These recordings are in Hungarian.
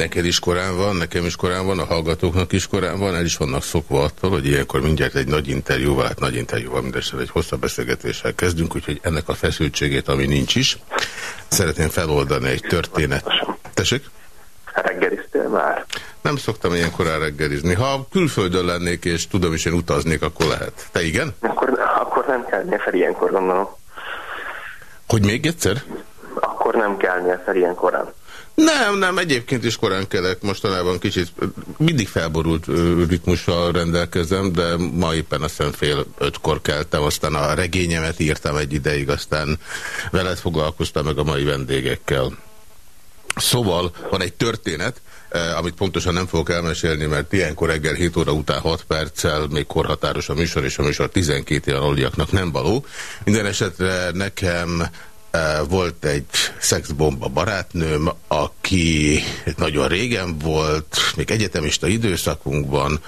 Neked is korán van, nekem is korán van, a hallgatóknak is korán van, el is vannak szokva attól, hogy ilyenkor mindjárt egy nagy interjúval, hát nagy interjúval, mindesetre egy hosszabb beszélgetéssel kezdünk, úgyhogy ennek a feszültségét, ami nincs is, szeretném feloldani egy történet. Tessék? Reggeliztél már? Nem szoktam ilyen korán reggelizni. Ha külföldön lennék, és tudom is, én utaznék, akkor lehet. Te igen? Akkor, akkor nem kell fel ilyenkor, gondolom. Hogy még egyszer? Akkor nem kell fel ilyen korán. Nem, nem, egyébként is korán kelek, mostanában kicsit, mindig felborult ritmussal rendelkezem, de ma éppen azt hiszem fél ötkor keltem, aztán a regényemet írtam egy ideig, aztán veled foglalkoztam meg a mai vendégekkel. Szóval van egy történet, amit pontosan nem fogok elmesélni, mert ilyenkor reggel 7 óra után 6 perccel még korhatáros a műsor, és a műsor 12 éven aluliaknak nem való. Minden esetre nekem volt egy szexbomba barátnőm, aki nagyon régen volt, még egyetemista időszakunkban,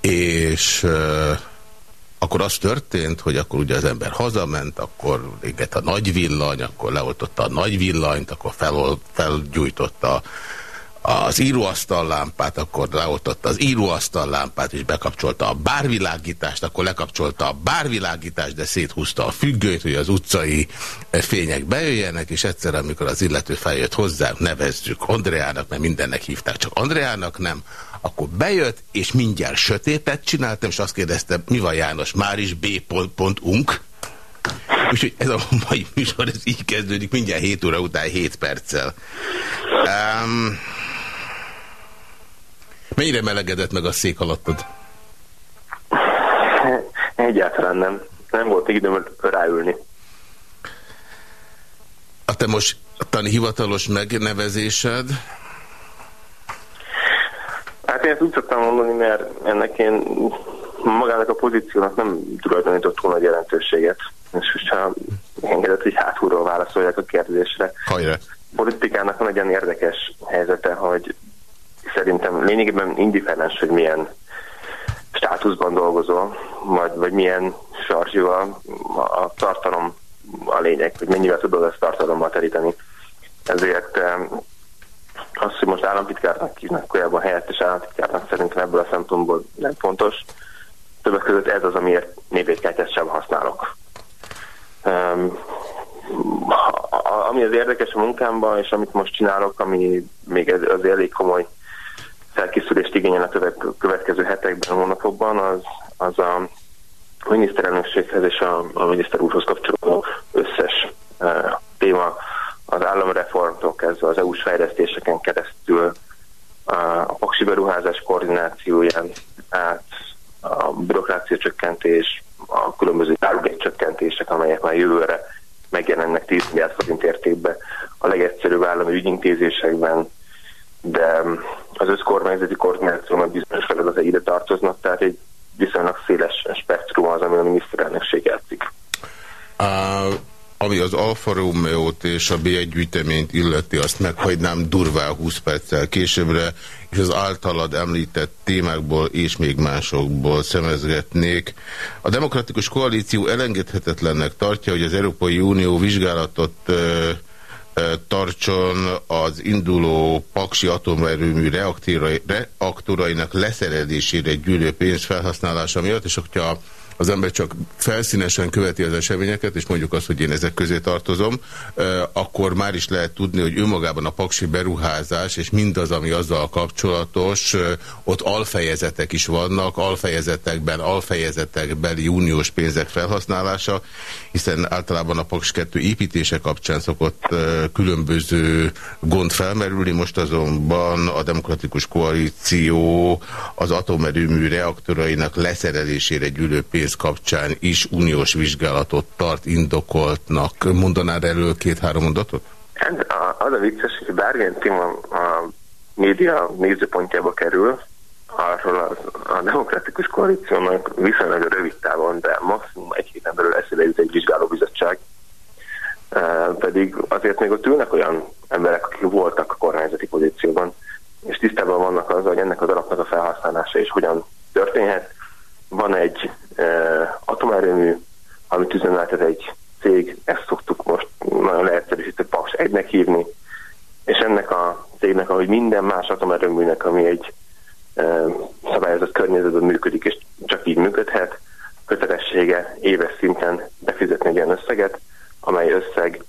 és akkor az történt, hogy akkor ugye az ember hazament, akkor égett a nagy villany, akkor leoltotta a nagy villanyt, akkor fel, felgyújtotta az íróasztal lámpát, akkor leoltotta az íróasztal lámpát, és bekapcsolta a bárvilágítást, akkor lekapcsolta a bárvilágítást, de széthúzta a függőt, hogy az utcai fények bejöjjenek, és egyszer, amikor az illető feljött hozzá, nevezzük Andreának, mert mindennek hívták, csak Andreának nem, akkor bejött, és mindjárt sötétet csináltam, és azt kérdeztem, mi van János, már is B. unk? Úgyhogy ez a mai műsor, ez így kezdődik, mindjárt 7 óra után 7 perccel. Um, Mennyire melegedett meg a szék alattad? Egyáltalán nem. Nem volt időm ráülni. A te most hivatalos megnevezésed? Hát én ezt úgy szoktam mondani, mert ennek én magának a pozíciónak nem tulajdonított túl nagy jelentőséget. És hogyha engedett, hogy hátulról válaszoljak a kérdésre. Hajra. Politikának van egy olyan érdekes helyzete, hogy szerintem lényegében indifferens, hogy milyen státuszban dolgozol, vagy, vagy milyen sarzsú a, a tartalom a lényeg, hogy mennyivel tudod ezt tartalommal teríteni. Ezért az, hogy most államtitkárnak hívnak, korábban helyettes államtitkárnak szerintem ebből a szempontból nem fontos. Többek között ez az, amiért névjegykártyát sem használok. Um, ami az érdekes a munkámban, és amit most csinálok, ami még az elég komoly felkészülést igényel a következő hetekben, hónapokban, az, az a miniszterelnökséghez és a, a miniszter úrhoz kapcsolódó összes e, téma, az államreformtól kezdve az EU-s fejlesztéseken keresztül a, a paksi beruházás koordinációján át a bürokrácia csökkentés, a különböző csökkentések, amelyek már jövőre megjelennek 10 milliárd forint értékben a legegyszerűbb állami ügyintézésekben, de az összkormányzati koordinációnak bizonyos feladatai ide tartoznak, tehát egy viszonylag széles spektrum az, ami a miniszterelnökség játszik. Uh, ami az Alfa romeo és a B1 gyűjteményt illeti, azt meghagynám durvá 20 perccel későbbre, és az általad említett témákból és még másokból szemezgetnék. A demokratikus koalíció elengedhetetlennek tartja, hogy az Európai Unió vizsgálatot uh, tartson az induló paksi atomerőmű reaktorainak leszerelésére gyűlő pénz felhasználása miatt, és hogyha az ember csak felszínesen követi az eseményeket, és mondjuk azt, hogy én ezek közé tartozom, akkor már is lehet tudni, hogy önmagában a paksi beruházás, és mindaz, ami azzal kapcsolatos, ott alfejezetek is vannak, alfejezetekben, alfejezetekbeli uniós pénzek felhasználása, hiszen általában a Paks 2 építése kapcsán szokott különböző gond felmerülni, most azonban a Demokratikus Koalíció az atomerőmű reaktorainak leszerelésére gyűlő pénz kapcsán is uniós vizsgálatot tart indokoltnak. Mondanál erről két-három mondatot? Hát, az a vicces, hogy bármilyen téma a média nézőpontjába kerül, arról a, a demokratikus koalíciónak viszonylag rövid távon, de maximum egy héten belül eszébe jut egy vizsgálóbizottság. Pedig azért még ott ülnek olyan emberek, akik voltak a kormányzati pozícióban, és tisztában vannak az, hogy ennek az alapnak a felhasználása is hogyan történhet. Van egy e, atomerőmű, amit üzemeltet egy cég, ezt szoktuk most nagyon leegyszerűsített Paks egynek hívni, és ennek a cégnek, ahogy minden más atomerőműnek, ami egy szabályozott környezetben működik, és csak így működhet, kötelessége éves szinten befizetni egy olyan összeget, amely összeg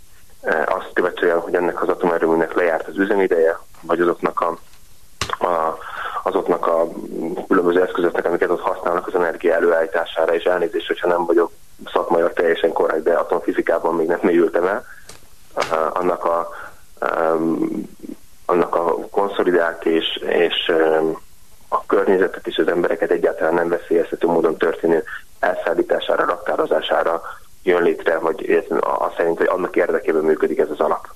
azt követően, hogy ennek az atomerőműnek lejárt az üzemideje, vagy azoknak a, a azoknak a különböző eszközöknek, amiket ott használnak az energia előállítására, és elnézést, hogyha nem vagyok szakmaiak teljesen korrekt, de atomfizikában még nem mélyültem el, annak a, annak a konszolidált és, és a környezetet és az embereket egyáltalán nem veszélyeztető módon történő elszállítására, raktározására jön létre, vagy azt szerint, hogy annak érdekében működik ez az alap.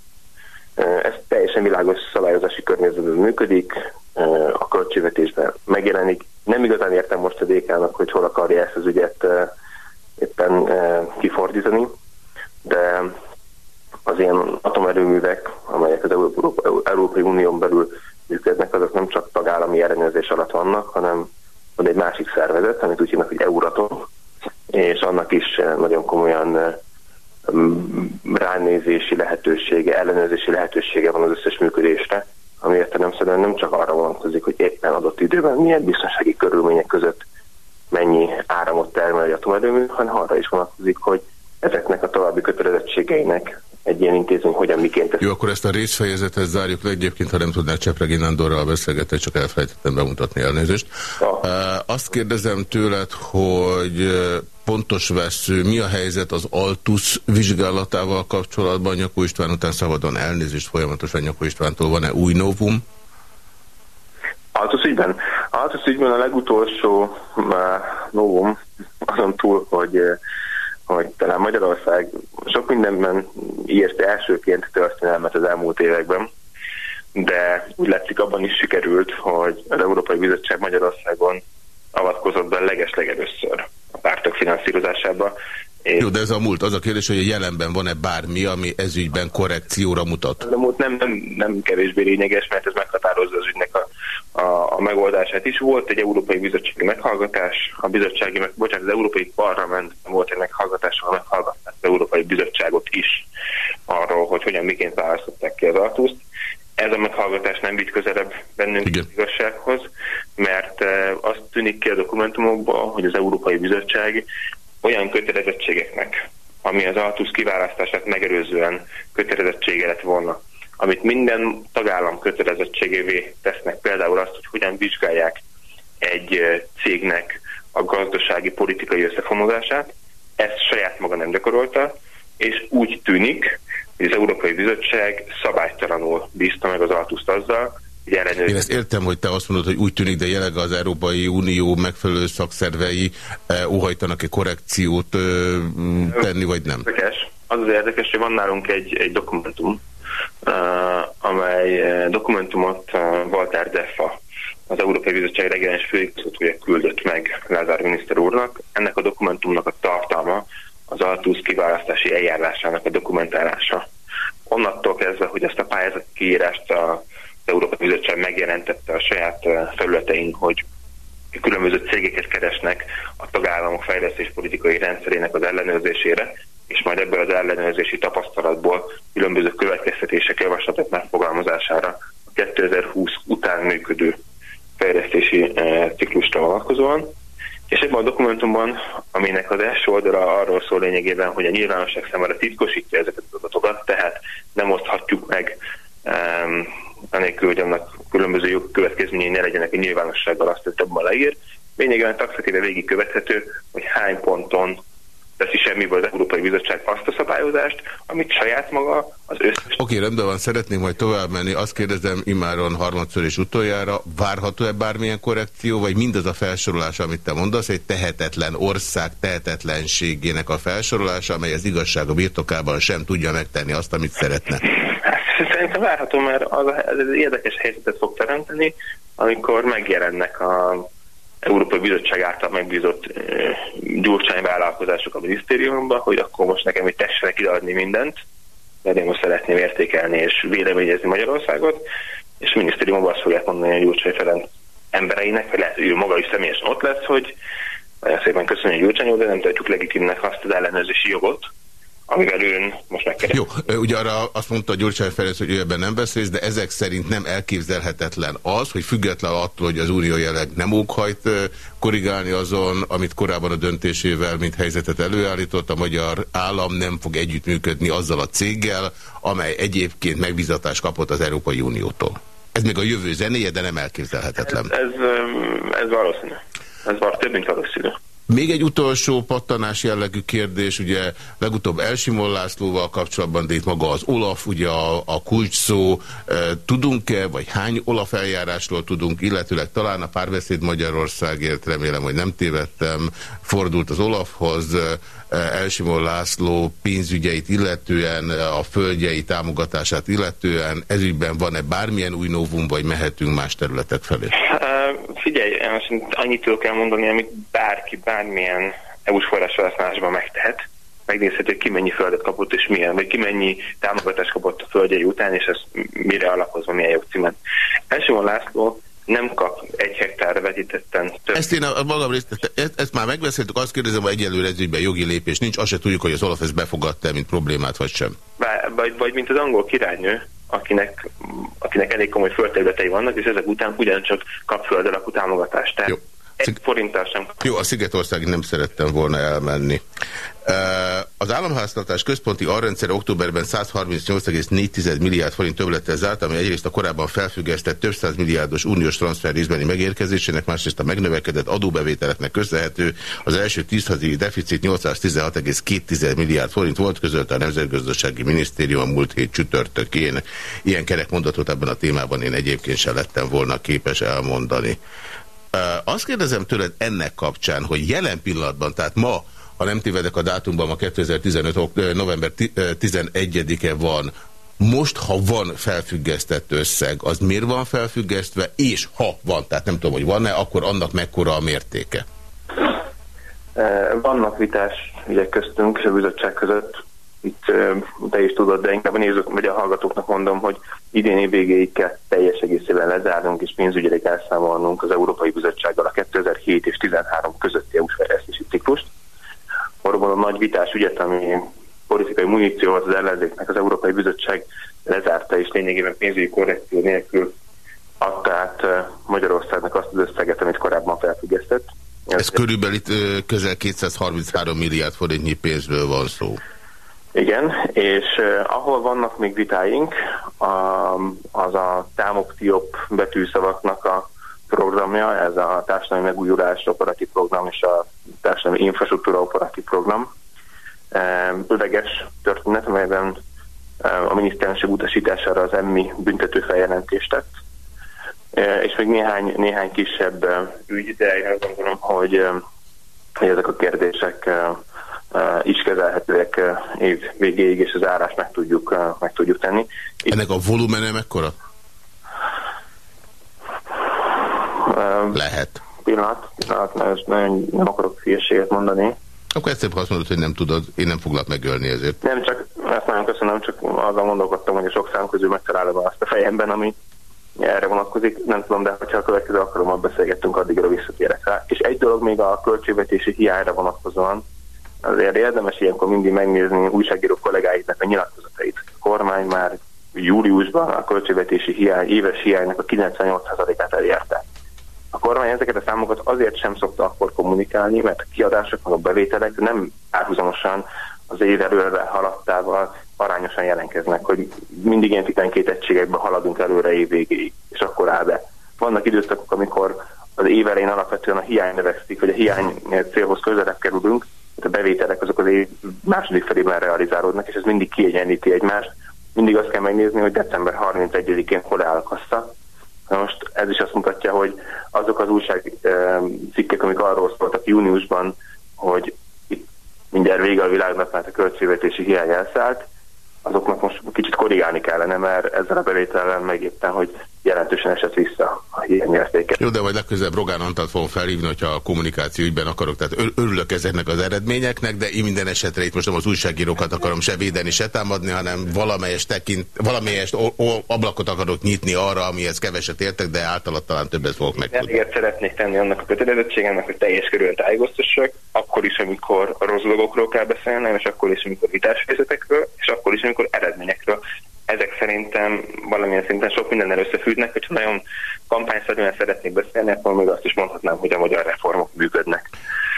Ez teljesen világos szabályozási környezetben működik, a költségvetésben megjelenik. Nem igazán értem most a DK-nak, hogy hol akarja ezt az ügyet éppen kifordítani, de az ilyen atomerőművek, amelyek az Európai Unión belül működnek, azok nem csak tagállami ellenőrzés alatt vannak, hanem van egy másik szervezet, amit úgy hívnak, hogy Euratom, és annak is nagyon komolyan ránézési lehetősége, ellenőrzési lehetősége van az összes működésre, ami értelemszerűen nem csak arra vonatkozik, hogy éppen adott időben milyen biztonsági körülmények között mennyi áramot termel egy atomerőmű, hanem arra is vonatkozik, hogy ezeknek a további kötelezettségeinek egy ilyen intézmény hogyan miként... Jó, akkor ezt a részfejezetet zárjuk le. Egyébként, ha nem tudnál Csepregi Nándorral beszélgetni, csak elfelejtettem bemutatni elnézést. Ja. Azt kérdezem tőled, hogy pontos vesző, mi a helyzet az Altus vizsgálatával kapcsolatban? Nyakó István után szabadon elnézést folyamatosan Nyakó Istvántól van-e új novum? Altus ügyben? Altus ügyben a legutolsó novum azon túl, hogy hogy talán Magyarország sok mindenben írt elsőként történelmet az elmúlt években, de úgy látszik abban is sikerült, hogy az Európai Bizottság Magyarországon avatkozott be legeslegelőször a pártok finanszírozásába. Jó, de ez a múlt. Az a kérdés, hogy a jelenben van-e bármi, ami ezügyben korrekcióra mutat? A múlt nem, nem, nem kevésbé lényeges, mert ez meghatározza az ügynek a a, a megoldását is. Volt egy Európai Bizottsági meghallgatás, a bizottsági, meg, bocsánat, az Európai Parlament volt egy meghallgatás, ahol meghallgatták az Európai Bizottságot is arról, hogy hogyan miként választották ki az Artuszt. Ez a meghallgatás nem vitt közelebb bennünk Igen. az igazsághoz, mert e, azt tűnik ki a dokumentumokban, hogy az Európai Bizottság olyan kötelezettségeknek, ami az Artusz kiválasztását megerőzően kötelezettsége lett volna, amit minden tagállam kötelezettségévé tesznek, például azt, hogy hogyan vizsgálják egy cégnek a gazdasági politikai összefonódását, ezt saját maga nem gyakorolta, és úgy tűnik, hogy az Európai Bizottság szabálytalanul bízta meg az Altuszt azzal, hogy ellenőrizni. Én ezt értem, hogy te azt mondod, hogy úgy tűnik, de jelenleg az Európai Unió megfelelő szakszervei eh, óhajtanak-e korrekciót eh, tenni, vagy nem? Az az érdekes, hogy van nálunk egy, egy dokumentum, amely dokumentumot Walter Deffa, az Európai Bizottság regionális főigazgatója küldött meg Lázár miniszter úrnak. Ennek a dokumentumnak a tartalma az Altusz kiválasztási eljárásának a dokumentálása. Onnattól kezdve, hogy ezt a pályázati kiírást az Európai Bizottság megjelentette a saját felületein, hogy különböző cégeket keresnek a tagállamok fejlesztéspolitikai rendszerének az ellenőrzésére, és majd ebből az ellenőrzési tapasztalatból különböző következtetések javaslatok megfogalmazására a 2020 után működő fejlesztési ciklusra vonatkozóan. És ebben a dokumentumban, aminek az első oldala arról szól lényegében, hogy a nyilvánosság számára titkosítja ezeket az adatokat, tehát nem oszthatjuk meg anélkül, hogy annak különböző jogkövetkezményei ne legyenek a nyilvánossággal azt, hogy többen leír. Lényegében taxatíve végig követhető, hogy hány ponton teszi semmiből az Európai Bizottság azt a szabályozást, amit saját maga az összes... Oké, okay, rendben van, szeretném majd tovább menni. Azt kérdezem immáron harmadszor és utoljára, várható-e bármilyen korrekció, vagy mindaz a felsorolás, amit te mondasz, egy tehetetlen ország tehetetlenségének a felsorolása, amely az igazság a birtokában sem tudja megtenni azt, amit szeretne? Szerintem várható, mert az, az érdekes helyzetet fog teremteni, amikor megjelennek a Európai Bizottság által megbízott gyurcsány vállalkozások a minisztériumban, hogy akkor most nekem itt tessenek ideadni mindent, mert én most szeretném értékelni és véleményezni Magyarországot, és a minisztériumban azt fogják mondani a Gyurcsány Ferenc embereinek, vagy lehet, hogy ő maga is személyesen ott lesz, hogy nagyon szépen köszönjük Gyurcsány de nem tartjuk legitimnek azt az ellenőrzési jogot, amivel ön most megkeresett. Jó, ugye arra azt mondta Gyurcsány Ferenc, hogy ő ebben nem vesz részt, de ezek szerint nem elképzelhetetlen az, hogy független attól, hogy az Unió jelenleg nem óghajt korrigálni azon, amit korábban a döntésével, mint helyzetet előállított, a magyar állam nem fog együttműködni azzal a céggel, amely egyébként megbizatást kapott az Európai Uniótól. Ez még a jövő zenéje, de nem elképzelhetetlen. Ez, ez, ez valószínű. Ez var, több, mint valószínű. Még egy utolsó pattanás jellegű kérdés, ugye legutóbb Elsimon Lászlóval kapcsolatban, de itt maga az Olaf, ugye a, a kulcs szó, e, tudunk-e, vagy hány Olaf eljárásról tudunk, illetőleg talán a párbeszéd Magyarországért, remélem, hogy nem tévedtem, fordult az Olafhoz, e, Elsimon László pénzügyeit illetően, a földjei támogatását illetően, ezügyben van-e bármilyen új novum, vagy mehetünk más területek felé? Figyelj, annyit tudok elmondani, amit bárki bármilyen EU-s forrás felhasználásban megtehet. Megnézhető, hogy ki mennyi földet kapott és milyen, vagy ki mennyi támogatást kapott a földjei után, és ez mire alapozva milyen jogcímet. Elsősorban László nem kap egy hektárra vetítetten több. Ezt én a magam részt, ezt, ezt már megbeszéltük, azt kérdezem, hogy egyelőre ez ügyben jogi lépés nincs, azt se tudjuk, hogy az Olaf ezt befogadta mint problémát, vagy sem. Bár, vagy, vagy mint az angol királynő, akinek, akinek elég komoly földterületei vannak, és ezek után ugyancsak kap földalapú támogatást. Tehát Jó. Egy forinttal sem. Jó, a Szigetországig nem szerettem volna elmenni. Az államháztartás központi arrendszer októberben 138,4 milliárd forint többlettel zárt, ami egyrészt a korábban felfüggesztett több száz milliárdos uniós transfer részbeni megérkezésének, másrészt a megnövekedett adóbevételeknek köszönhető. Az első tízhazi deficit 816,2 milliárd forint volt, közölte a Nemzetgazdasági Minisztérium a múlt hét csütörtökén. Ilyen kerek mondatot ebben a témában én egyébként sem lettem volna képes elmondani. Azt kérdezem tőled ennek kapcsán, hogy jelen pillanatban, tehát ma, ha nem tévedek a dátumban, ma 2015. november 11-e van, most, ha van felfüggesztett összeg, az miért van felfüggesztve, és ha van, tehát nem tudom, hogy van-e, akkor annak mekkora a mértéke? Vannak vitás ugye köztünk és a bizottság között, itt te is tudod, de inkább a nézők vagy a hallgatóknak mondom, hogy idén végéig kell teljes egészében lezárnunk és pénzügyileg elszámolnunk az Európai Bizottsággal a 2007 és 2013 közötti EU-s fejlesztési ciklust. Orban a nagy vitás ügyet, ami politikai munícióhoz az ellenzéknek az Európai Bizottság lezárta, és lényegében pénzügyi korrekció nélkül adta át Magyarországnak azt az összeget, amit korábban felfüggesztett. Ez, Ez körülbelül közel 233 milliárd forintnyi pénzről van szó. Igen, és uh, ahol vannak még vitáink, az a támoktiop betűszavaknak a programja, ez a társadalmi megújulás operatív program és a társadalmi infrastruktúra operatív program. Öveges történet, amelyben a miniszterenség utasítására az emmi büntető feljelentést tett. És még néhány, néhány kisebb ügy, de én azt gondolom, hogy, hogy ezek a kérdések is kezelhetőek év végéig, és az árás meg tudjuk, meg tudjuk tenni. Ennek a volumene mekkora? Lehet. Pillanat, pillanat, mert nagyon nem akarok hülyeséget mondani. Akkor ezt azt mondod, hogy nem tudod, én nem foglak megölni ezért. Nem, csak ezt nagyon köszönöm, csak azzal gondolkodtam, hogy a sok szám közül megtalálom azt a fejemben, ami erre vonatkozik. Nem tudom, de ha a következő alkalommal beszélgettünk, addigra visszatérek rá. És egy dolog még a költségvetési hiányra vonatkozóan, azért érdemes ilyenkor mindig megnézni újságíró kollégáitnak a nyilatkozatait. A kormány már júliusban a költségvetési hiány, éves hiánynak a 98%-át elérte. A kormány ezeket a számokat azért sem szokta akkor kommunikálni, mert a kiadások, a bevételek nem árhuzamosan az év előre haladtával arányosan jelenkeznek, hogy mindig ilyen 12 egységekben haladunk előre év végéig, és akkor áll be. Vannak időszakok, amikor az év elején alapvetően a hiány növekszik, vagy a hiány célhoz közelebb kerülünk, a bevételek azok az év második felében realizálódnak, és ez mindig kiegyenlíti egymást. Mindig azt kell megnézni, hogy december 31-én hol áll a kassa. Most ez is azt mutatja, hogy azok az újság cikkek, amik arról szóltak júniusban, hogy itt mindjárt vége a világnak, mert a költségvetési hiány elszállt, azoknak most kicsit korrigálni kellene, mert ezzel a bevételen megértem, hogy jelentősen esett vissza a hiányértéke. Jó, de majd legközelebb Rogán Antalt fogom felhívni, hogyha a kommunikáció ügyben akarok. Tehát örülök ezeknek az eredményeknek, de én minden esetre itt most nem az újságírókat akarom se védeni, se támadni, hanem valamelyest, tekint, valamelyest ablakot akarok nyitni arra, amihez keveset értek, de általában talán többet fogok megtudni. Ezért szeretnék tenni annak a kötelezettségemnek, hogy teljes körülön tájékoztassak, akkor is, amikor a rossz dolgokról kell beszélnem, és akkor is, amikor vitás és akkor is, amikor eredményekről ezek szerintem valamilyen szinten sok mindennel összefüggnek, hogyha nagyon kampányszerűen szeretnék beszélni, akkor még azt is mondhatnám, hogy a magyar reformok működnek.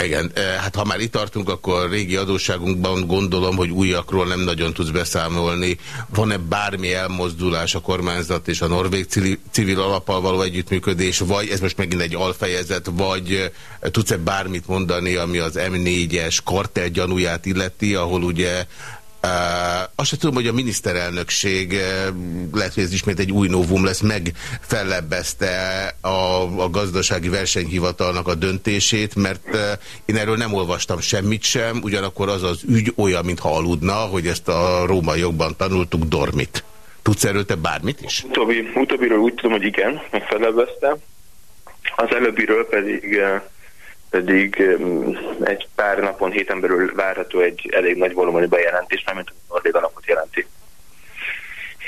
Igen, eh, hát ha már itt tartunk, akkor régi adósságunkban gondolom, hogy újakról nem nagyon tudsz beszámolni. Van-e bármi elmozdulás a kormányzat és a norvég civil alappal való együttműködés, vagy ez most megint egy alfejezet, vagy eh, tudsz-e bármit mondani, ami az M4-es kartel gyanúját illeti, ahol ugye azt sem tudom, hogy a miniszterelnökség, lehet, hogy ez ismét egy új novum lesz, megfellebbezte a, a gazdasági versenyhivatalnak a döntését, mert én erről nem olvastam semmit sem, ugyanakkor az az ügy olyan, mintha aludna, hogy ezt a római jogban tanultuk, dormit. Tudsz erről te bármit is? Utóbbi, utóbbiről úgy tudom, hogy igen, megfellebbezte. Az előbbiről pedig pedig egy pár napon, héten belül várható egy elég nagy volumenű bejelentés, mert a Norvég alapot jelenti.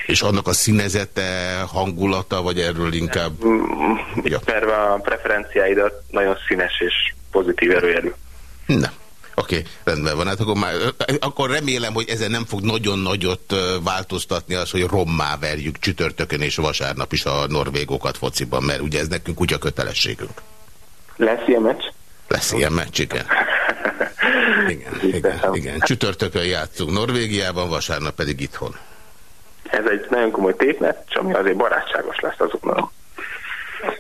És annak a színezete, hangulata, vagy erről inkább... Mm, ja. a preferenciáidat nagyon színes és pozitív erőjelű. Na, Oké, okay, rendben van. Hát akkor, már, akkor remélem, hogy ezen nem fog nagyon nagyot változtatni az, hogy rommá verjük csütörtökön és vasárnap is a norvégokat fociban, mert ugye ez nekünk úgy a kötelességünk. Lesz ilyen meccs? Lesz ilyen meccs, igen. Igen, igen, igen. Csütörtökön játszunk Norvégiában, vasárnap pedig itthon. Ez egy nagyon komoly tétmeccs, ami azért barátságos lesz azoknak.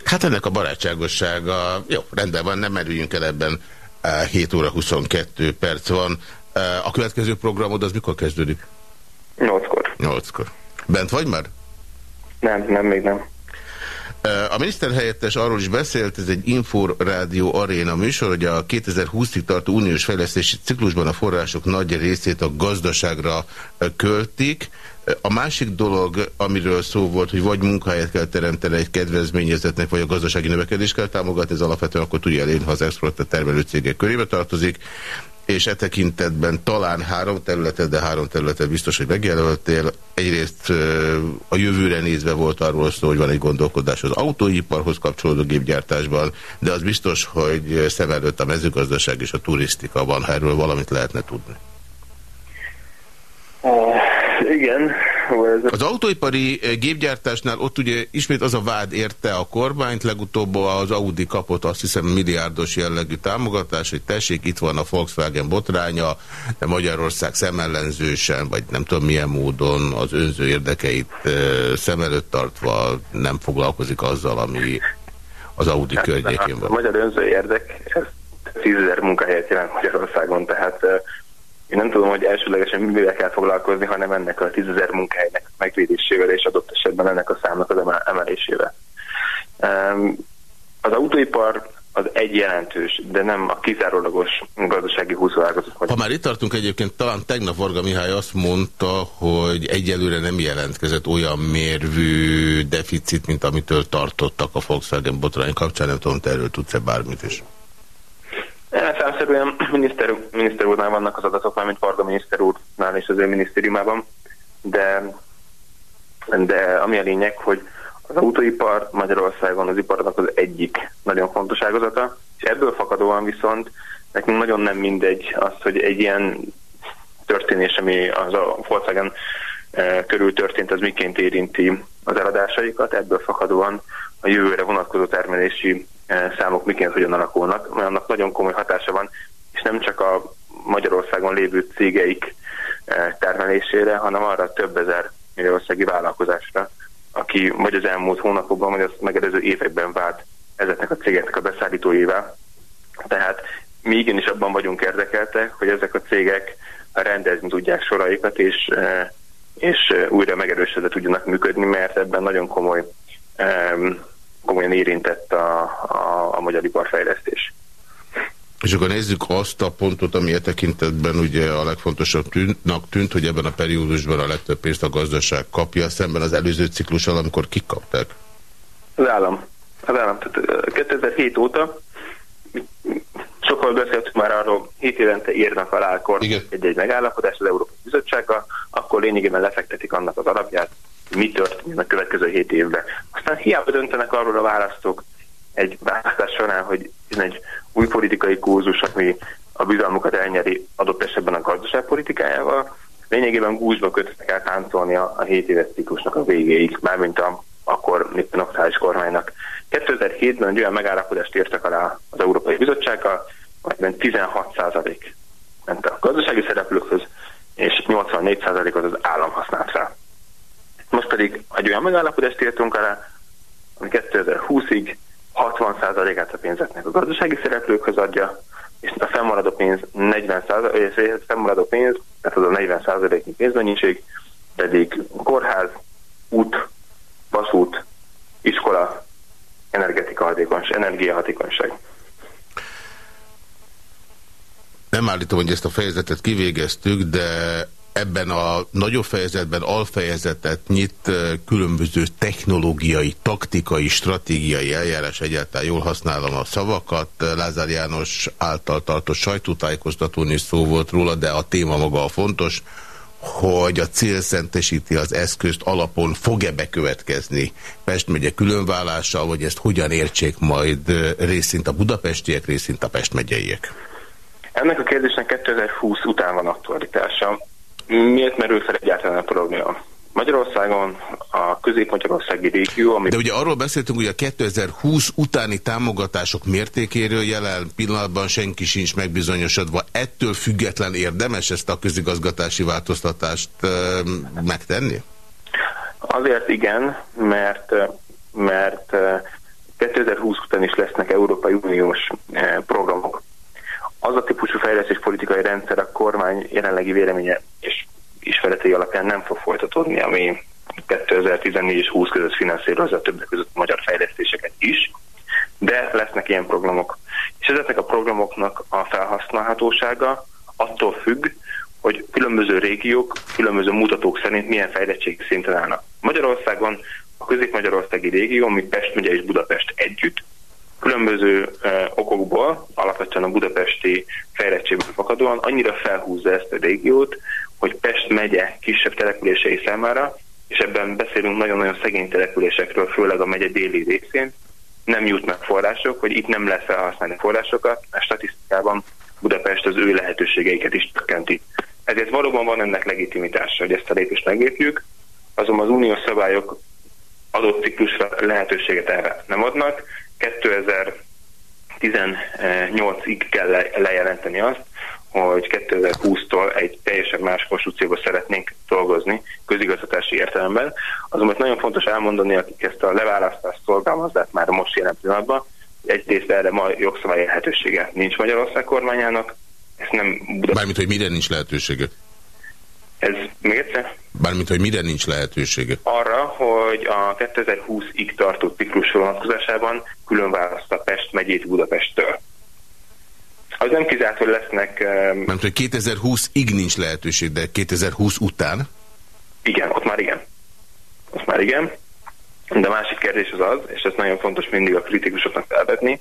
Hát ennek a barátságossága, jó, rendben van, nem merüljünk el ebben, 7 óra 22 perc van. A következő programod az mikor kezdődik? 8-kor. 8-kor. Bent vagy már? Nem, nem, még nem. A miniszterhelyettes arról is beszélt, ez egy Inforádió Aréna műsor, hogy a 2020-ig tartó uniós fejlesztési ciklusban a források nagy részét a gazdaságra költik. A másik dolog, amiről szó volt, hogy vagy munkahelyet kell teremteni egy kedvezményezetnek, vagy a gazdasági növekedést kell támogatni, ez alapvetően akkor tudja elérni, ha az export a termelő cégek körébe tartozik és e tekintetben talán három területet, de három területet biztos, hogy megjelöltél. Egyrészt a jövőre nézve volt arról szó, hogy van egy gondolkodás az autóiparhoz kapcsolódó gépgyártásban, de az biztos, hogy szem előtt a mezőgazdaság és a turisztika van, ha erről valamit lehetne tudni. Uh, igen, az autóipari eh, gépgyártásnál ott ugye ismét az a vád érte a kormányt, legutóbb az Audi kapott azt hiszem milliárdos jellegű támogatás, hogy tessék, itt van a Volkswagen botránya, de Magyarország szemellenzősen, vagy nem tudom milyen módon az önző érdekeit eh, szem előtt tartva nem foglalkozik azzal, ami az Audi hát, környékén van. A magyar önző érdek, ez tízezer munkahelyet jelent Magyarországon, tehát eh, én nem tudom, hogy elsőlegesen mivel kell foglalkozni, hanem ennek a tízezer munkahelynek megvédésével és adott esetben ennek a számnak az emelésével. Az autóipar az egy jelentős, de nem a kizárólagos gazdasági húzóágazat. Ha már itt tartunk egyébként, talán tegnap Varga Mihály azt mondta, hogy egyelőre nem jelentkezett olyan mérvű deficit, mint amitől tartottak a Volkswagen botrány kapcsán, nem tudom, te erről tudsz-e bármit is? Számszerűen miniszter, miniszter úrnál vannak az adatok, mármint Varga miniszter úrnál és az ő minisztériumában, de, de ami a lényeg, hogy az autóipar Magyarországon az iparnak az egyik nagyon fontos ágazata, és ebből fakadóan viszont nekünk nagyon nem mindegy az, hogy egy ilyen történés, ami az a Volkswagen e, körül történt, az miként érinti az eladásaikat, ebből fakadóan a jövőre vonatkozó termelési számok miként hogyan alakulnak, mert annak nagyon komoly hatása van, és nem csak a Magyarországon lévő cégeik termelésére, hanem arra több ezer magyarországi vállalkozásra, aki vagy az elmúlt hónapokban, vagy az megelőző években vált ezeknek a cégeknek a beszállítóival. Tehát mi igenis abban vagyunk érdekeltek, hogy ezek a cégek rendezni tudják soraikat, és, és újra megerősödve tudjanak működni, mert ebben nagyon komoly, komolyan érintett a, a, a magyar iparfejlesztés. És akkor nézzük azt a pontot, ami a tekintetben ugye a legfontosabb tűntnak tűnt, hogy ebben a periódusban a legtöbb pénzt a gazdaság kapja, szemben az előző ciklussal, amikor kikapták? Az állam. Az állam. Tehát 2007 óta sokkal beszéltünk már arról, 7 évente írnak alá egy-egy megállapodást az Európai Bizottsággal, akkor lényegében lefektetik annak az alapját, mi történik a következő 7 évben. Aztán hiába döntenek arról a választók egy választás során, hogy ez egy új politikai kurzus, ami a bizalmukat elnyeri adott esetben a gazdaságpolitikájával, lényegében gúzsba kötöttek el táncolni a, a 7 éves ciklusnak a végéig, mármint a, akkor a aktuális kormánynak. 2007-ben egy olyan megállapodást írtak alá az Európai Bizottsággal, amelyben 16 százalék ment a gazdasági szereplőkhöz, és 84 százalékot az állam használt fel. Most pedig egy olyan megállapodást írtunk alá, ami 2020-ig 60%-át a pénzeknek a gazdasági szereplőkhöz adja, és a fennmaradó pénz 40 a fennmaradó pénz, tehát az a 40 százaléknyi pénzmennyiség, pedig kórház, út, vasút, iskola, energetika hatékonyság, energiahatékonyság. Nem állítom, hogy ezt a fejezetet kivégeztük, de ebben a nagyobb fejezetben alfejezetet nyit különböző technológiai, taktikai, stratégiai eljárás, egyáltalán jól használom a szavakat. Lázár János által tartott sajtótájékoztatón is szó volt róla, de a téma maga a fontos, hogy a cél szentesíti az eszközt alapon fog-e bekövetkezni Pest megye különválással, vagy ezt hogyan értsék majd részint a budapestiek, részint a Pest megyeiek? Ennek a kérdésnek 2020 után van aktualitása. Miért merül fel egyáltalán a probléma? Magyarországon a közép-magyarországi régió, ami... De ugye arról beszéltünk, hogy a 2020 utáni támogatások mértékéről jelen pillanatban senki sincs megbizonyosodva. Ettől független érdemes ezt a közigazgatási változtatást megtenni? Azért igen, mert, mert 2020 után is lesznek Európai Uniós programok az a típusú fejlesztés politikai rendszer a kormány jelenlegi véleménye és ismeretei alapján nem fog folytatódni, ami 2014 és 20 között finanszírozza többek között a magyar fejlesztéseket is, de lesznek ilyen programok. És ezeknek a programoknak a felhasználhatósága attól függ, hogy különböző régiók, különböző mutatók szerint milyen fejlettségi szinten állnak. Magyarországon a közép-magyarországi régió, ami Pest megye és Budapest együtt, különböző eh, okokból, alapvetően a budapesti fejlettségből fakadóan annyira felhúzza ezt a régiót, hogy Pest megye kisebb települései számára, és ebben beszélünk nagyon-nagyon szegény településekről, főleg a megye déli részén, nem jut meg források, hogy itt nem lehet felhasználni forrásokat, a statisztikában Budapest az ő lehetőségeiket is csökkenti. Ezért valóban van ennek legitimitása, hogy ezt a lépést meglépjük, azonban az uniós szabályok adott ciklusra lehetőséget erre nem adnak, 2018-ig kell lejelenteni azt, hogy 2020-tól egy teljesen más konstrukcióba szeretnénk dolgozni közigazgatási értelemben. Azonban nagyon fontos elmondani, akik ezt a leválasztást szolgálmazzák már most jelen pillanatban, egyrészt erre ma jogszabályi lehetősége nincs Magyarország kormányának, ez nem Budapest... Bármint, hogy mire nincs lehetősége? Ez még egyszer? Bármint, hogy mire nincs lehetősége? Arra, hogy a 2020-ig tartó ciklus vonatkozásában külön választ a Pest megyét Budapesttől. Az nem kizárt, hogy lesznek... Nem hogy 2020-ig nincs lehetőség, de 2020 után? Igen, ott már igen. Ott már igen. De a másik kérdés az az, és ez nagyon fontos mindig a kritikusoknak felvetni,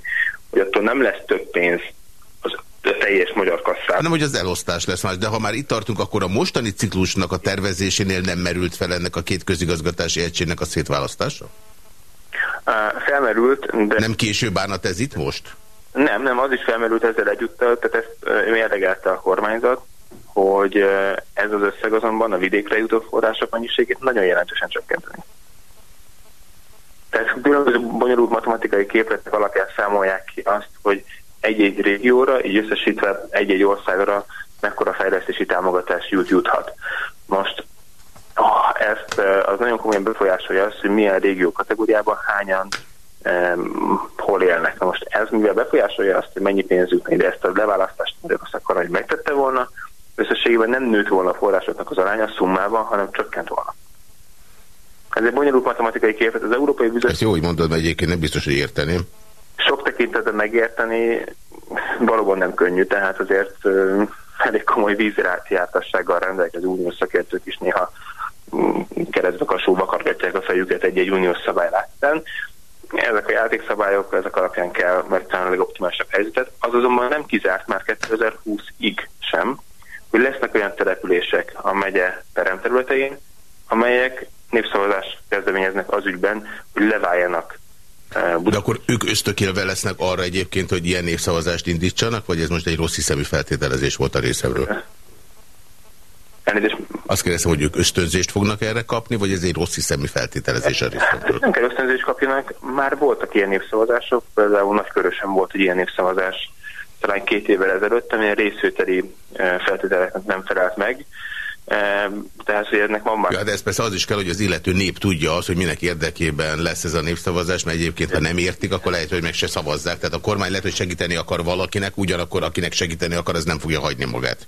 hogy attól nem lesz több pénz a teljes magyar kasszát. Nem, hogy az elosztás lesz más, de ha már itt tartunk, akkor a mostani ciklusnak a tervezésénél nem merült fel ennek a két közigazgatási egységnek a szétválasztása? Uh, felmerült, de... Nem később bánat ez itt most? Nem, nem, az is felmerült ezzel együtt, tehát ezt mérlegelte a kormányzat, hogy ez az összeg azonban a vidékre jutó források mennyiségét nagyon jelentősen csökkenteni. Tehát különböző bonyolult matematikai képletek alapján számolják ki azt, hogy egy-egy régióra, így összesítve egy-egy országra mekkora fejlesztési támogatás jut, juthat. Most ezt az nagyon komolyan befolyásolja azt, hogy milyen régió kategóriában hányan um, hol élnek. Na most ez mivel befolyásolja azt, hogy mennyi pénzük de ezt a leválasztást azt akar, hogy megtette volna, összességében nem nőtt volna a forrásoknak az aránya szummában, hanem csökkent volna. Ez egy bonyolult matematikai képet. Az Európai Bizottság... Ezt jó, hogy mondod, mert egyébként nem biztos, hogy érteném. Sok tekintetben megérteni valóban nem könnyű, tehát azért elég komoly vízjártassággal rendelkező uniós szakértők is néha keresztbe kasóba kargatják a fejüket egy-egy uniós szabály láttán. Ezek a játékszabályok, ezek alapján kell megtalálni a legoptimálisabb helyzetet. Az azonban nem kizárt már 2020-ig sem, hogy lesznek olyan települések a megye peremterületein, amelyek népszavazást kezdeményeznek az ügyben, hogy leváljanak eh, de akkor ők ösztökélve lesznek arra egyébként, hogy ilyen népszavazást indítsanak, vagy ez most egy rossz hiszemű feltételezés volt a részemről? Elnézést. Azt kérdezem, hogy ők ösztönzést fognak erre kapni, vagy ez egy rossz hiszemű feltételezés a részemről? Nem kell ösztönzést kapjanak, már voltak ilyen népszavazások, például Nagykörösen volt egy ilyen népszavazás talán két évvel ezelőtt, ami a részvételi eh, feltételeknek nem felelt meg, tehát, hogy ennek van már... Ja, de ez persze az is kell, hogy az illető nép tudja az, hogy minek érdekében lesz ez a népszavazás, mert egyébként, ha nem értik, akkor lehet, hogy meg se szavazzák. Tehát a kormány lehet, hogy segíteni akar valakinek, ugyanakkor akinek segíteni akar, az nem fogja hagyni magát.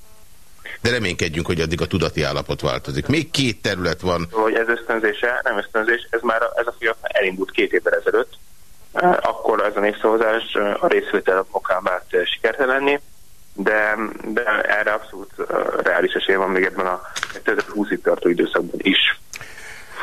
De reménykedjünk, hogy addig a tudati állapot változik. Még két terület van. Hogy ez ösztönzése, nem ösztönzés, ez már ez a fiatal elindult két évvel ezelőtt. Akkor ez a népszavazás a részvétel okán vált sikertelenni de, de erre abszolút reális esély van még ebben a 2020-ig tartó időszakban is.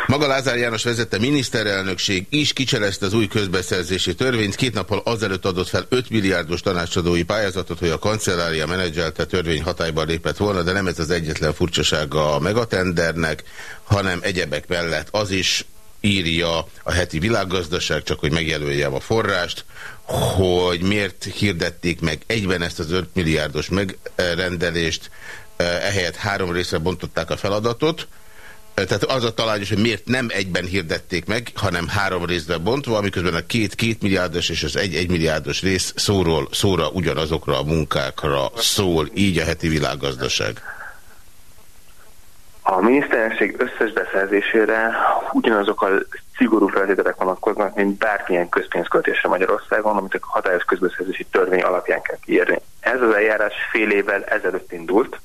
Maga Lázár János vezette miniszterelnökség is kicselezte az új közbeszerzési törvényt. Két nappal azelőtt adott fel 5 milliárdos tanácsadói pályázatot, hogy a kancellária menedzselte törvény hatályban lépett volna, de nem ez az egyetlen furcsasága a megatendernek, hanem egyebek mellett az is, írja a heti világgazdaság, csak hogy megjelöljem a forrást, hogy miért hirdették meg egyben ezt az 5 milliárdos megrendelést, ehelyett három részre bontották a feladatot, tehát az a talán is, hogy miért nem egyben hirdették meg, hanem három részre bontva, amiközben a két két milliárdos és az egy egy milliárdos rész szóról szóra ugyanazokra a munkákra szól, így a heti világgazdaság. A miniszterenség összes beszerzésére ugyanazok a szigorú feltételek vonatkoznak, mint bármilyen közpénzköltésre Magyarországon, amit a hatályos közbeszerzési törvény alapján kell kiírni. Ez az eljárás fél évvel ezelőtt indult,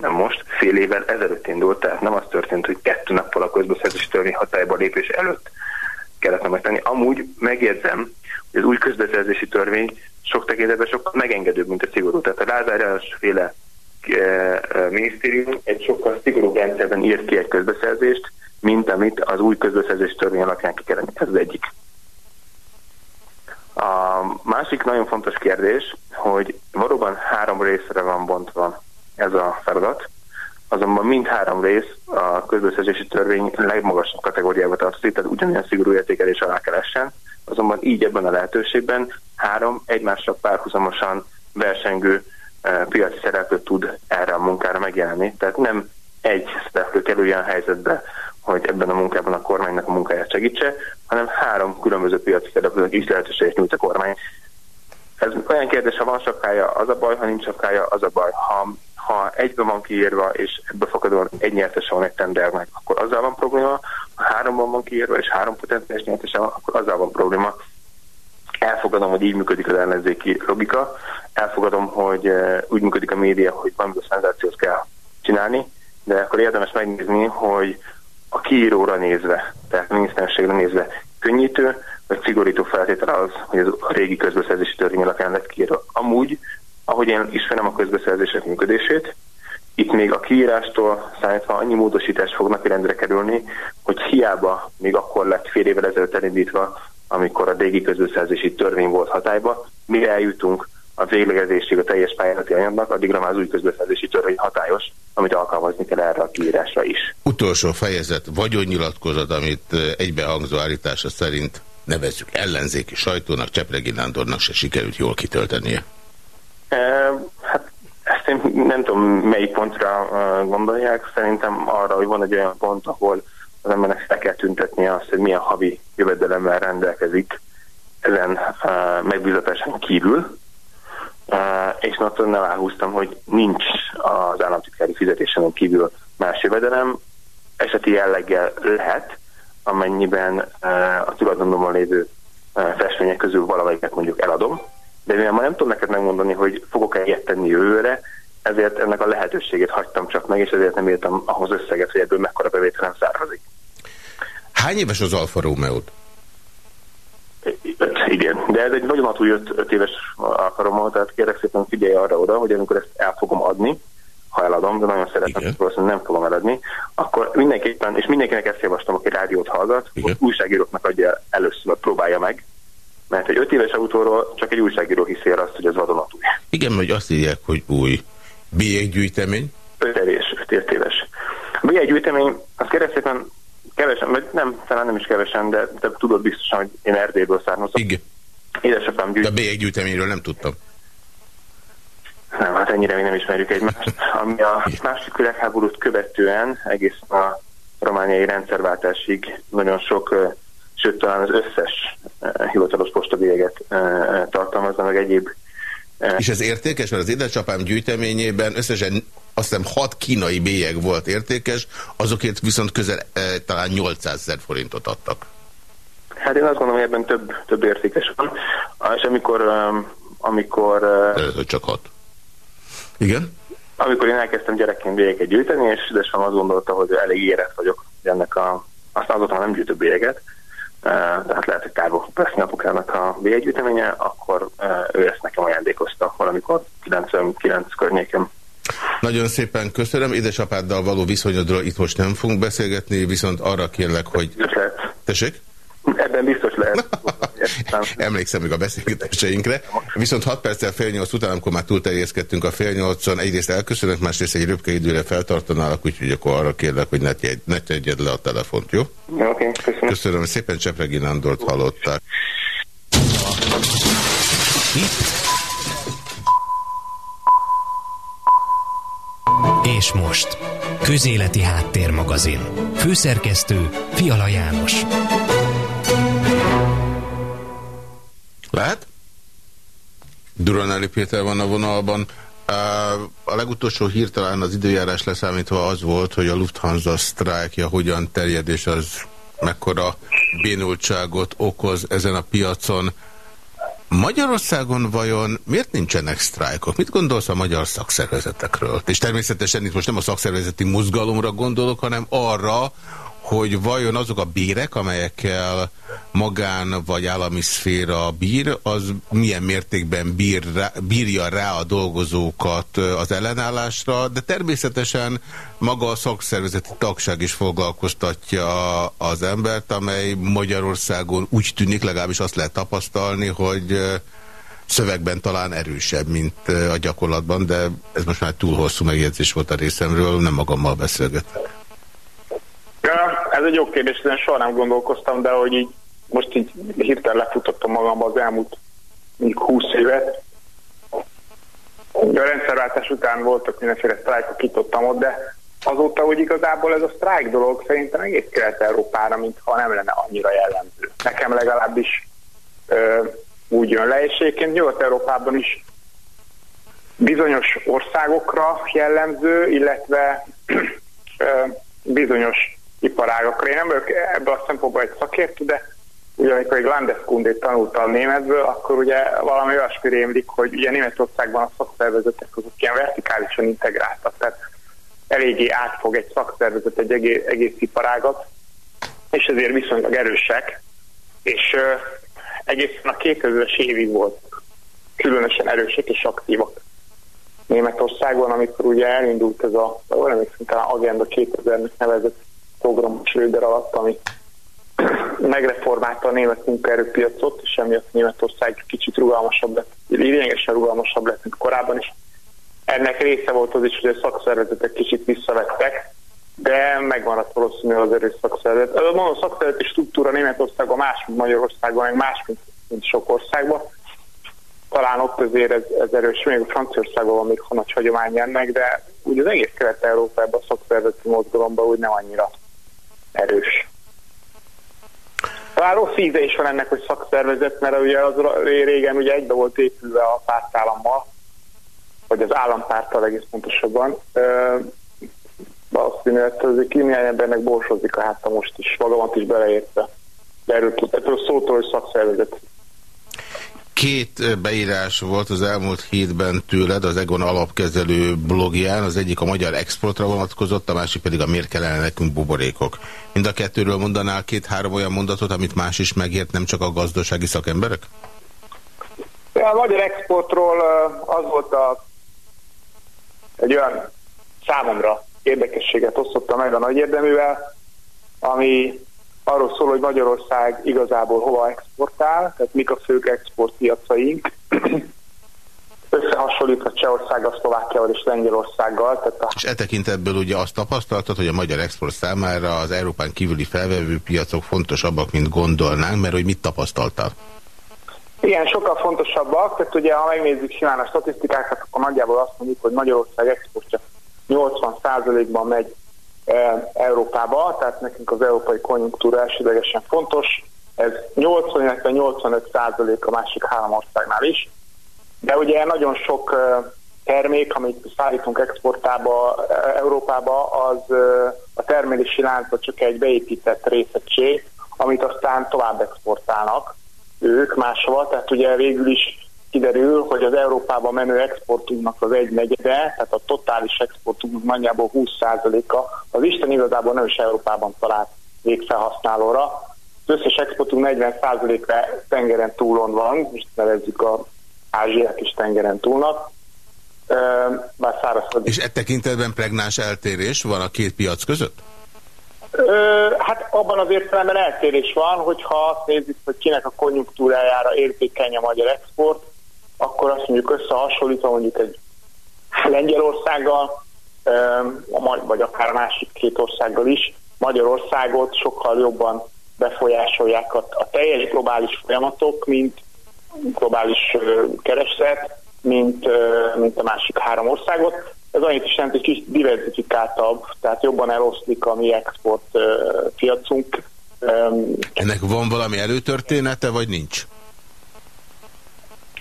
nem most, fél évvel ezelőtt indult, tehát nem az történt, hogy kettő nappal a közbeszerzési törvény hatályba lépés előtt kellett megtenni. Amúgy megjegyzem, hogy az új közbeszerzési törvény sok tekintetben sokkal megengedőbb, mint a szigorú. Tehát a Lázár féle minisztérium egy sokkal szigorúbb rendszerben írt ki egy közbeszerzést, mint amit az új közbeszerzés törvény alapján ki kellene. Ez az egyik. A másik nagyon fontos kérdés, hogy valóban három részre van bontva ez a feladat, azonban mind három rész a közbeszerzési törvény legmagasabb kategóriába tartozik, tehát ugyanilyen szigorú értékelés alá kell azonban így ebben a lehetőségben három egymással párhuzamosan versengő piaci szereplő tud erre a munkára megjelenni. Tehát nem egy szereplő kerül ilyen helyzetbe, hogy ebben a munkában a kormánynak a munkáját segítse, hanem három különböző piaci szereplőnek is lehetőséget nyújt a kormány. Ez olyan kérdés, ha van sapkája, az a baj, ha nincs sapkája, az a baj. Ha, ha egybe van kiírva, és ebből fakadóan egy nyertese van egy tendernek, akkor azzal van probléma. Ha háromban van kiírva, és három potenciális nyertese van, akkor azzal van probléma. Elfogadom, hogy így működik az ellenzéki logika, elfogadom, hogy eh, úgy működik a média, hogy valamilyen szenzációt kell csinálni, de akkor érdemes megnézni, hogy a kiíróra nézve, tehát a miniszterségre nézve könnyítő, vagy szigorító feltétel az, hogy az a régi közbeszerzési törvény alapján lett kiírva. Amúgy, ahogy én ismerem a közbeszerzések működését, itt még a kiírástól számítva annyi módosítás fog napirendre kerülni, hogy hiába még akkor lett fél évvel ezelőtt elindítva, amikor a régi közbeszerzési törvény volt hatályba, mi eljutunk a véglegezésig a teljes pályázati anyagnak, addigra már az új közbeszerzési törvény hatályos, amit alkalmazni kell erre a kiírásra is. Utolsó fejezet, vagyonnyilatkozat, amit egybehangzó állítása szerint nevezzük ellenzéki sajtónak, Csepregi Nándornak se sikerült jól kitöltenie. Hát ezt én nem tudom, melyik pontra gondolják. Szerintem arra, hogy van egy olyan pont, ahol az embernek fel kell tüntetnie azt, hogy milyen havi jövedelemmel rendelkezik ezen megbízatásán kívül, és attól nem elhúztam, hogy nincs az államtitkári fizetésen kívül más jövedelem, eseti jelleggel lehet, amennyiben a tulajdonomban lévő festmények közül valamelyiket mondjuk eladom, de mivel ma nem tudom neked megmondani, hogy fogok-e ilyet tenni jövőre, ezért ennek a lehetőségét hagytam csak meg, és ezért nem értem ahhoz összeget, hogy ebből mekkora bevételem származik. Hány éves az Alfa romeo Öt, igen, de ez egy nagyon új öt, öt éves Alfa Romeo, tehát kérek szépen figyelj arra oda, hogy amikor ezt el fogom adni, ha eladom, de nagyon szeretem, hogy valószínűleg nem fogom eladni, akkor mindenképpen, és mindenkinek ezt javaslom, aki rádiót hallgat, hogy újságíróknak adja először, próbálja meg, mert egy öt éves autóról csak egy újságíró hiszi el azt, hogy ez vadonatúj. Igen, hogy azt írják, hogy új. Bélyeggyűjtemény? Öt éves, öt éves. A bélyeggyűjtemény, az keresztében kevesen, vagy nem, talán nem is kevesen, de te tudod biztosan, hogy én Erdélyből származom. Igen. Édesapám gyűjt... De a bélyeggyűjteményről nem tudtam. Nem, hát ennyire még nem ismerjük egymást. Ami a másik világháborút követően egész a romániai rendszerváltásig nagyon sok, sőt talán az összes hivatalos postabélyeget tartalmazza, meg egyéb és ez értékes, mert az édesapám gyűjteményében összesen azt hiszem hat kínai bélyeg volt értékes, azokért viszont közel talán 800 ezer forintot adtak. Hát én azt gondolom, hogy ebben több, több értékes van. És amikor... amikor Először csak hat. Igen? Amikor én elkezdtem gyerekként bélyeket gyűjteni, és édesapám azt gondolta, hogy elég érett vagyok ennek a... Aztán azóta nem gyűjtök bélyeket, tehát lehet, hogy fog veszni apukának a bélyegyűjteménye, akkor ő ezt nekem ajándékozta valamikor 99 környéken. Nagyon szépen köszönöm. Édesapáddal való viszonyodról itt most nem fogunk beszélgetni, viszont arra kérlek, hogy... Tessék? Ebben biztos lehet. Emlékszem még a beszélgetéseinkre. Viszont 6 perccel fél nyolc után, amikor már túlterjeszkedtünk a fél nyolcon, egyrészt elköszönök, másrészt egy röpke időre feltartanálak, úgyhogy akkor arra kérlek, hogy ne, tegy, ne tegyed le a telefont, jó? Oké, okay, köszönöm. Köszönöm szépen, Csepregi Nándort hallották. És most, Közéleti Háttérmagazin. Főszerkesztő Fiala János. Lehet? Duranelli Péter van a vonalban. A legutolsó hír talán az időjárás leszámítva az volt, hogy a Lufthansa sztrájkja hogyan terjed, és az mekkora bénultságot okoz ezen a piacon. Magyarországon vajon miért nincsenek sztrájkok? Mit gondolsz a magyar szakszervezetekről? És természetesen itt most nem a szakszervezeti mozgalomra gondolok, hanem arra, hogy vajon azok a bérek, amelyekkel magán vagy állami szféra bír, az milyen mértékben bír rá, bírja rá a dolgozókat az ellenállásra, de természetesen maga a szakszervezeti tagság is foglalkoztatja az embert, amely Magyarországon úgy tűnik, legalábbis azt lehet tapasztalni, hogy szövegben talán erősebb, mint a gyakorlatban, de ez most már túl hosszú megjegyzés volt a részemről, nem magammal beszélgetek. Ez egy jó kérdés, én soha nem gondolkoztam, de hogy így most így hirtelen lefutottam magamba az elmúlt mondjuk 20 évet. A rendszerváltás után voltak mindenféle sztrájkok itt ott, ott, de azóta úgy igazából ez a sztrájk dolog szerintem egész Kelet-Európára, mintha nem lenne annyira jellemző. Nekem legalábbis ö, úgy jön le, és egyébként Nyugat-Európában is bizonyos országokra jellemző, illetve ö, bizonyos iparágakra. Én nem vagyok ebben a szempontból egy szakértő, de ugye amikor egy Landeskundét tanultam németből, akkor ugye valami olyasmi rémlik, hogy ugye Németországban a szakszervezetek azok ilyen vertikálisan integráltak, tehát eléggé átfog egy szakszervezet egy egész, egész iparágat, és ezért viszonylag erősek, és uh, egészen a 2000-es évig voltak különösen erősek és aktívak Németországban, amikor ugye elindult ez a, valami talán Agenda 2000-nek nevezett program Schröder alatt, ami megreformálta a német munkaerőpiacot, és emiatt Németország kicsit rugalmasabb lett, lényegesen rugalmasabb lett, mint korábban is. Ennek része volt az is, hogy a szakszervezetek kicsit visszavettek, de megmaradt valószínűleg az erős szakszervezet. Ez a szakszervezeti struktúra Németországban más, mint Magyarországon, meg más, mint, mint sok országban. Talán ott azért ez, ez erős, még a Franciaországban van még nagy hagyomány ennek, de úgy az egész Kelet-Európában a szakszervezeti mozgalomban úgy nem annyira erős. Talán rossz íze is van ennek, hogy szakszervezet, mert ugye az régen ugye egybe volt épülve a pártállammal, vagy az állampárttal egész pontosabban. Valószínűleg az néhány embernek borsozik a háta most is, magamat is beleértve. De erről, erről szótól, hogy szakszervezet Két beírás volt az elmúlt hétben tőled az Egon alapkezelő blogján, az egyik a magyar exportra vonatkozott, a másik pedig a miért kellene nekünk buborékok. Mind a kettőről mondanál két-három olyan mondatot, amit más is megért, nem csak a gazdasági szakemberek? A magyar exportról az volt a, egy olyan számomra érdekességet osztotta meg a nagy érdeművel, ami arról szól, hogy Magyarország igazából hova exportál, tehát mik a fők exportpiacaink, összehasonlítva Csehországgal, Szlovákiával és Lengyelországgal. Tehát a... És e tekintetből ugye azt tapasztaltad, hogy a magyar export számára az Európán kívüli felvevő piacok fontosabbak, mint gondolnánk, mert hogy mit tapasztaltál? Igen, sokkal fontosabbak, tehát ugye ha megnézzük simán a statisztikákat, akkor nagyjából azt mondjuk, hogy Magyarország exportja 80%-ban megy Európába, tehát nekünk az európai konjunktúra elsődlegesen fontos. Ez 80-85 százalék a másik három országnál is. De ugye nagyon sok termék, amit szállítunk exportába Európába, az a termelési láncba csak egy beépített részegység, amit aztán tovább exportálnak ők máshova. Tehát ugye végül is kiderül, hogy az Európában menő exportunknak az egy negyede, tehát a totális exportunknak nagyjából 20%-a az Isten igazából nem is Európában talált végfelhasználóra. Az összes exportunk 40%-a tengeren túlon van, most nevezzük a Ázsiák is tengeren túlnak. Bár szárazföld. És e tekintetben pregnáns eltérés van a két piac között? Ö, hát abban az értelemben eltérés van, hogyha azt nézzük, hogy kinek a konjunktúrájára értékeny a magyar export, akkor azt mondjuk összehasonlítva mondjuk egy Lengyelországgal, vagy akár a másik két országgal is, Magyarországot sokkal jobban befolyásolják a, teljes globális folyamatok, mint globális kereslet, mint, mint a másik három országot. Ez annyit is jelent, hogy kicsit diversifikáltabb, tehát jobban eloszlik a mi export piacunk. Ennek van valami előtörténete, vagy nincs?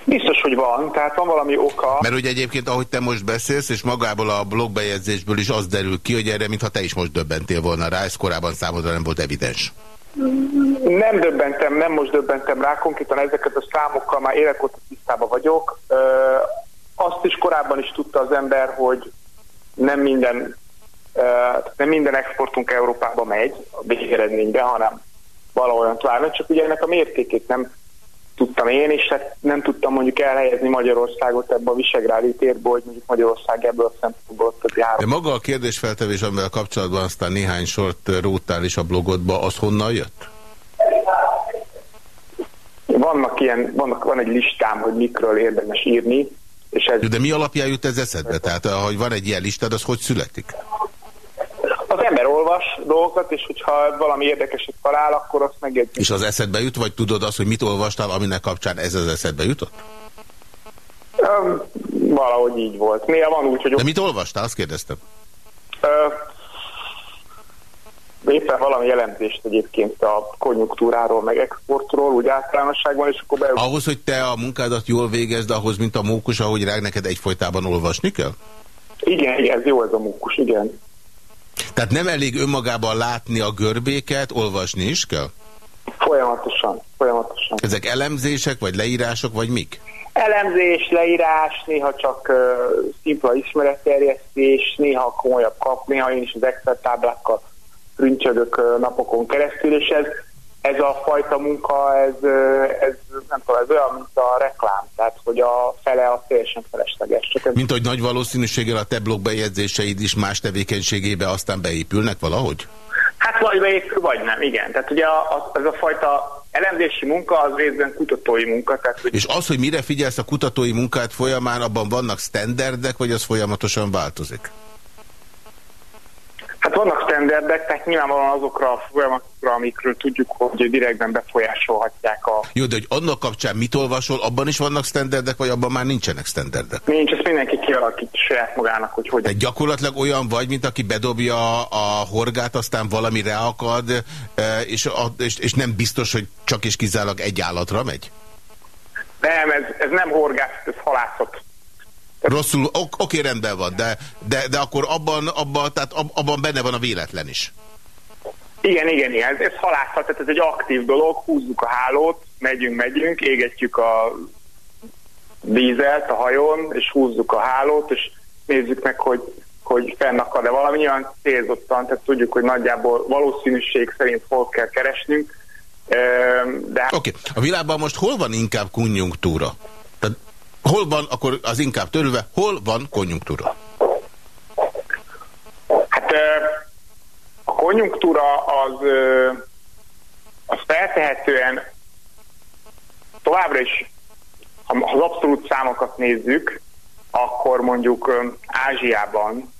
Biztos, hogy van, tehát van valami oka. Mert ugye egyébként, ahogy te most beszélsz, és magából a blogbejegyzésből is az derül ki, hogy erre, mintha te is most döbbentél volna rá, ez korábban számodra nem volt evidens. Nem döbbentem, nem most döbbentem rá, konkrétan ezeket a számokkal már évek óta tisztában vagyok. Azt is korábban is tudta az ember, hogy nem minden, nem minden exportunk Európába megy a végeredménybe, hanem valahol tovább, csak ugye ennek a mértékét nem tudtam én, és hát nem tudtam mondjuk elhelyezni Magyarországot ebbe a Visegrádi térbe, hogy mondjuk Magyarország ebből a szempontból több jár. De maga a kérdésfeltevés, amivel kapcsolatban aztán néhány sort rótál is a blogodba, az honnan jött? Vannak ilyen, vannak, van egy listám, hogy mikről érdemes írni. És ez... De mi alapján jut ez eszedbe? Tehát, hogy van egy ilyen listád, az hogy születik? Az ember olvas dolgokat, és hogyha valami érdekeset talál, akkor azt megjegyzi. És az eszedbe jut, vagy tudod azt, hogy mit olvastál, aminek kapcsán ez az eszedbe jutott? Um, valahogy így volt. Néha van úgy, hogy... De mit olvastál? Azt kérdeztem. Uh, éppen valami jelentést egyébként a konjunktúráról, meg exportról, úgy általánosságban, és akkor be... Ahhoz, hogy te a munkádat jól végezd, ahhoz, mint a mókus, ahogy rá neked egyfolytában olvasni kell? Igen, igen, ez jó ez a mókus, igen. Tehát nem elég önmagában látni a görbéket, olvasni is kell? Folyamatosan, folyamatosan. Ezek elemzések, vagy leírások, vagy mik? Elemzés, leírás, néha csak uh, szimpla ismeretterjesztés, néha komolyabb kap, néha én is az Excel táblákkal prüncsödök uh, napokon keresztül, és ez ez a fajta munka, ez, ez nem tudom, ez olyan, mint a reklám, tehát hogy a fele a teljesen felesleges. Csak ez... Mint hogy nagy valószínűséggel a te blogbejegyzéseid is más tevékenységébe aztán beépülnek valahogy? Hát vagy beépül, vagy nem, igen. Tehát ugye a, ez a fajta elemzési munka az részben kutatói munka. Tehát, hogy... És az, hogy mire figyelsz a kutatói munkát folyamán, abban vannak standardek, vagy az folyamatosan változik? Hát vannak standardek, tehát nyilvánvalóan azokra a folyamatokra, amikről tudjuk, hogy direktben befolyásolhatják a... Jó, de hogy annak kapcsán mit olvasol, abban is vannak standardek, vagy abban már nincsenek standardek? Nincs, ezt mindenki kialakít saját magának, hogy hogy... De gyakorlatilag olyan vagy, mint aki bedobja a horgát, aztán valami reakad, e, és, és, és nem biztos, hogy csak és kizárólag egy állatra megy? Nem, ez, ez nem horgász, ez halászat. Rosszul, ok, oké, rendben van, de, de, de akkor abban, abban, tehát abban benne van a véletlen is. Igen, igen, igen. Ez, ez halászat, tehát ez egy aktív dolog, húzzuk a hálót, megyünk, megyünk, égetjük a dízelt a hajón, és húzzuk a hálót, és nézzük meg, hogy, hogy fennakad-e valami olyan célzottan, tehát tudjuk, hogy nagyjából valószínűség szerint hol kell keresnünk. De... Oké, okay. a világban most hol van inkább konjunktúra? Hol van, akkor az inkább törülve, hol van konjunktúra? Hát a konjunktúra az, az feltehetően továbbra is, ha az abszolút számokat nézzük, akkor mondjuk Ázsiában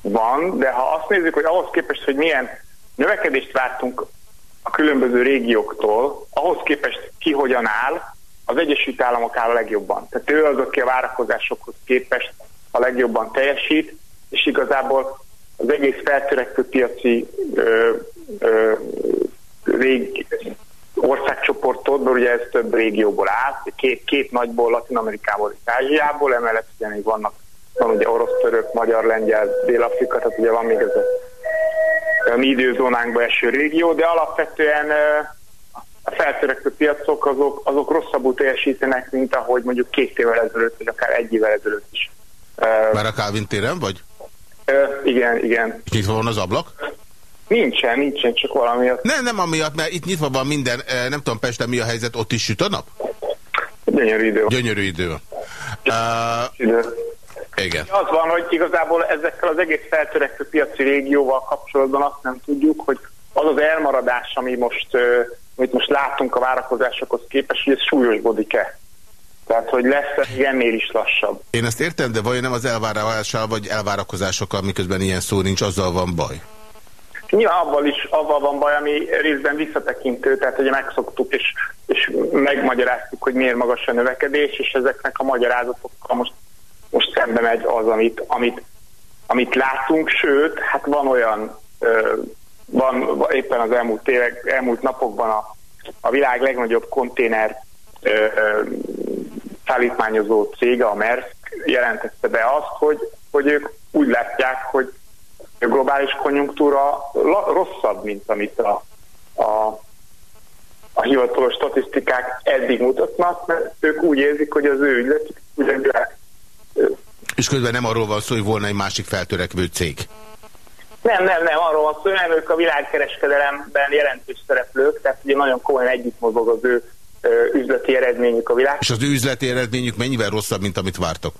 van, de ha azt nézzük, hogy ahhoz képest, hogy milyen növekedést vártunk a különböző régióktól, ahhoz képest ki hogyan áll, az Egyesült Államok áll a legjobban. Tehát ő az, aki a várakozásokhoz képest a legjobban teljesít, és igazából az egész feltörekvő piaci ö, ö, rég, országcsoportot, mert ugye ez több régióból áll, két, két nagyból, Latin Amerikából és Ázsiából, emellett ugye még vannak, van ugye orosz, török, magyar, lengyel, Dél-Afrika, tehát ugye van még ez a, a mi időzónánkba eső régió, de alapvetően a feltörekvő piacok azok, azok rosszabbul teljesítenek, mint ahogy mondjuk két évvel ezelőtt, vagy akár egy évvel ezelőtt is. Már a Calvin téren vagy? igen, igen. És nyitva van az ablak? Nincsen, nincsen, csak valamiatt. Nem, nem amiatt, mert itt nyitva van minden, nem tudom Pesten mi a helyzet, ott is süt a nap? Gyönyörű idő. Gyönyörű idő. Uh, idő. Igen. Az van, hogy igazából ezekkel az egész feltörekvő piaci régióval kapcsolatban azt nem tudjuk, hogy az az elmaradás, ami most, amit most látunk a várakozásokhoz képest, hogy ez súlyosbodik-e. Tehát, hogy lesz ennél is lassabb. Én ezt értem, de vajon nem az elvárással vagy elvárakozásokkal, miközben ilyen szó nincs, azzal van baj? Nyilván abban is avval van baj, ami részben visszatekintő, tehát hogy megszoktuk és, és megmagyaráztuk, hogy miért magas a növekedés, és ezeknek a magyarázatokkal most, most szembe megy az, amit, amit, amit látunk, sőt, hát van olyan, van éppen az elmúlt, évek, elmúlt napokban a, a világ legnagyobb konténer szállítmányozó cége, a Merck jelentette be azt, hogy, hogy ők úgy látják, hogy a globális konjunktúra rosszabb, mint amit a, a, a hivatalos statisztikák eddig mutatnak, mert ők úgy érzik, hogy az ő ügyletük ugyanilyen. És közben nem arról van szó, hogy volna egy másik feltörekvő cég. Nem, nem, nem, arról van szó, hogy ők a világkereskedelemben jelentős szereplők, tehát ugye nagyon komolyan együtt mozog az ő üzleti eredményük a világ. És az ő üzleti eredményük mennyivel rosszabb, mint amit vártok?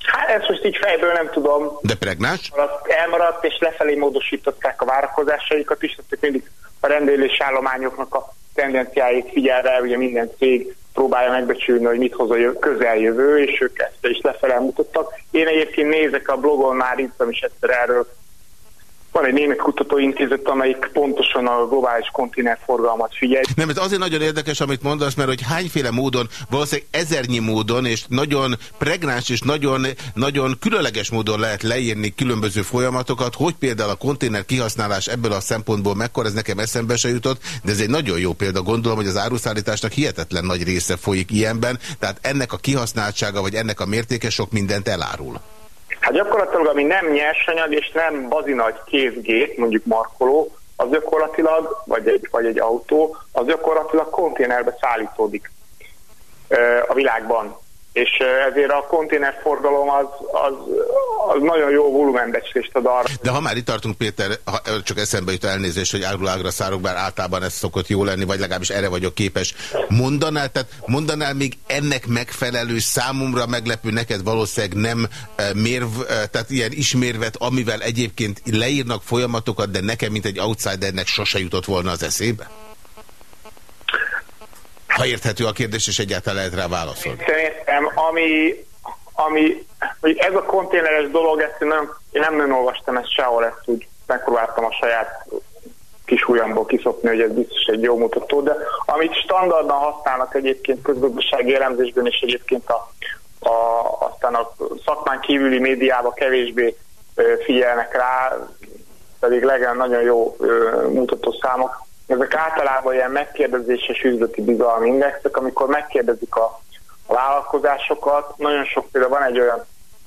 Hát ezt most így fejből nem tudom. De pregnás? Elmaradt, és lefelé módosították a várakozásaikat is, tehát mindig a rendelés állományoknak a tendenciáit figyelve, ugye minden cég próbálja megbecsülni, hogy mit hoz a közeljövő, és ők ezt is lefele mutattak. Én egyébként nézek a blogon, már írtam is egyszer erről van egy német kutatóintézet, amelyik pontosan a globális kontinentforgalmat figyel. Nem, ez azért nagyon érdekes, amit mondasz, mert hogy hányféle módon, valószínűleg ezernyi módon, és nagyon pregnáns és nagyon, nagyon különleges módon lehet leírni különböző folyamatokat, hogy például a konténer kihasználás ebből a szempontból mekkora, ez nekem eszembe se jutott, de ez egy nagyon jó példa. Gondolom, hogy az áruszállításnak hihetetlen nagy része folyik ilyenben, tehát ennek a kihasználtsága, vagy ennek a mértéke sok mindent elárul. Hát gyakorlatilag, ami nem nyersanyag és nem bazinagy kézgép, mondjuk markoló, az gyakorlatilag, vagy egy, vagy egy autó, az gyakorlatilag konténerbe szállítódik a világban és ezért a konténerforgalom az, az, az nagyon jó volumenbecslést ad arra. De ha már itt tartunk, Péter, ha csak eszembe jut elnézést, hogy árulágra szárok, bár általában ez szokott jó lenni, vagy legalábbis erre vagyok képes. Mondanál, tehát mondanál még ennek megfelelő, számomra meglepő, neked valószínűleg nem mérv, tehát ilyen ismérvet, amivel egyébként leírnak folyamatokat, de nekem, mint egy outsidernek sose jutott volna az eszébe? Ha érthető a kérdés, és egyáltalán lehet rá válaszolni. Szerintem, ami, ami hogy ez a konténeres dolog, ezt én nagyon én nem nagyon olvastam ezt sehol, ezt úgy megpróbáltam a saját kis ujjamból kiszopni, hogy ez biztos egy jó mutató, de amit standardban használnak egyébként közgazdasági elemzésben, és egyébként a, a, aztán a szakmán kívüli médiában kevésbé figyelnek rá, pedig legyen nagyon jó mutató számok. Ezek általában ilyen megkérdezéses üzleti bizalmi indexek, amikor megkérdezik a, a vállalkozásokat. Nagyon sok például van egy olyan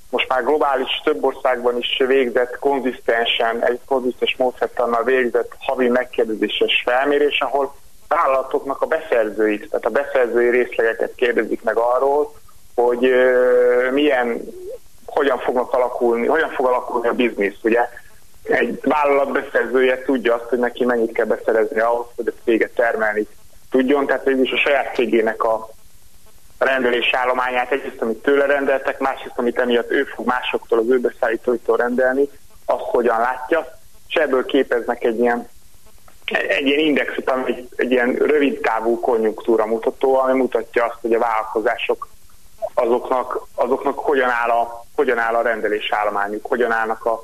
most már globális több országban is végzett konzisztensen, egy konzisztens módszertannal végzett havi megkérdezéses felmérés, ahol vállalatoknak a beszerzőit, tehát a beszerzői részlegeket kérdezik meg arról, hogy uh, milyen, hogyan fognak alakulni, hogyan fog alakulni a biznisz, ugye? Egy vállalat beszerzője tudja azt, hogy neki mennyit kell beszerezni ahhoz, hogy a céget termelni tudjon, tehát végülis a saját cégének a rendelés állományát, egyrészt amit tőle rendeltek, másrészt amit emiatt ő fog másoktól, az ő beszállítóitól rendelni, azt hogyan látja, és ebből képeznek egy ilyen egy ilyen indexet, ami egy, egy ilyen rövid távú konjunktúra mutató, ami mutatja azt, hogy a vállalkozások azoknak, azoknak hogyan, áll a, hogyan áll a rendelés állományuk, hogyan állnak a,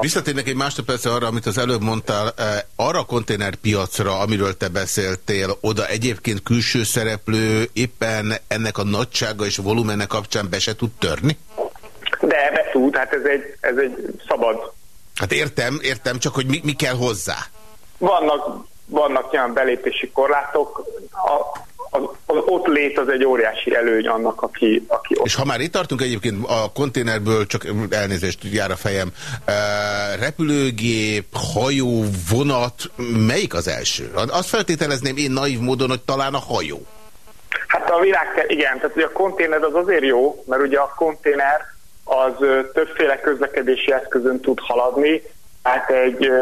Visszatérnek egy másodpercre arra, amit az előbb mondtál, eh, arra a konténerpiacra, amiről te beszéltél, oda egyébként külső szereplő éppen ennek a nagysága és a volumenek kapcsán be se tud törni? De be tud, hát ez egy, ez egy szabad. Hát értem, értem, csak hogy mi, mi kell hozzá? Vannak, vannak olyan belépési korlátok, a, az, az ott lét az egy óriási előny annak, aki, aki ott. És ha már itt tartunk egyébként a konténerből, csak elnézést jár a fejem, repülőgép, hajó, vonat, melyik az első? Azt feltételezném én naív módon, hogy talán a hajó. Hát a világ, igen, tehát ugye a konténer az azért jó, mert ugye a konténer az többféle közlekedési eszközön tud haladni, Hát egy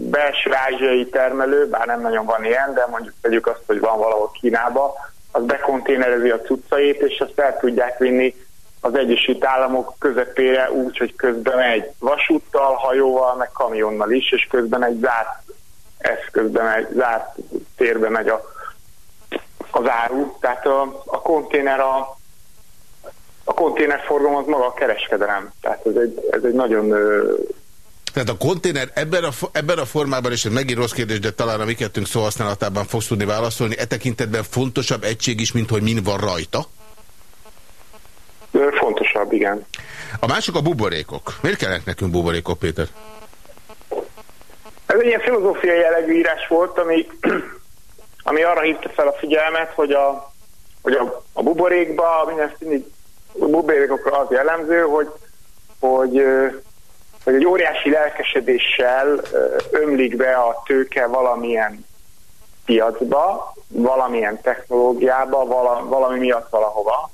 belső ázsiai termelő, bár nem nagyon van ilyen, de mondjuk tegyük azt, hogy van valahol Kínába, az bekonténerezi a cuccait, és azt el tudják vinni az Egyesült Államok közepére úgy, hogy közben egy vasúttal, hajóval, meg kamionnal is, és közben egy zárt eszközben, egy zárt térbe megy a, az áru. Tehát a, a konténer a, a konténerforgalom az maga a kereskedelem. Tehát ez egy, ez egy nagyon tehát a konténer ebben a, ebben a formában, és ez megint rossz kérdés, de talán a mi kettőnk szóhasználatában fogsz tudni válaszolni, e tekintetben fontosabb egység is, mint hogy min van rajta? Fontosabb, igen. A másik a buborékok. Miért kellnek nekünk buborékok, Péter? Ez egy ilyen filozófiai jellegű írás volt, ami, ami arra hívta fel a figyelmet, hogy a, hogy a, a buborékba, minden a buborékokra az jellemző, hogy, hogy hogy egy óriási lelkesedéssel ömlik be a tőke valamilyen piacba, valamilyen technológiába, vala, valami miatt valahova.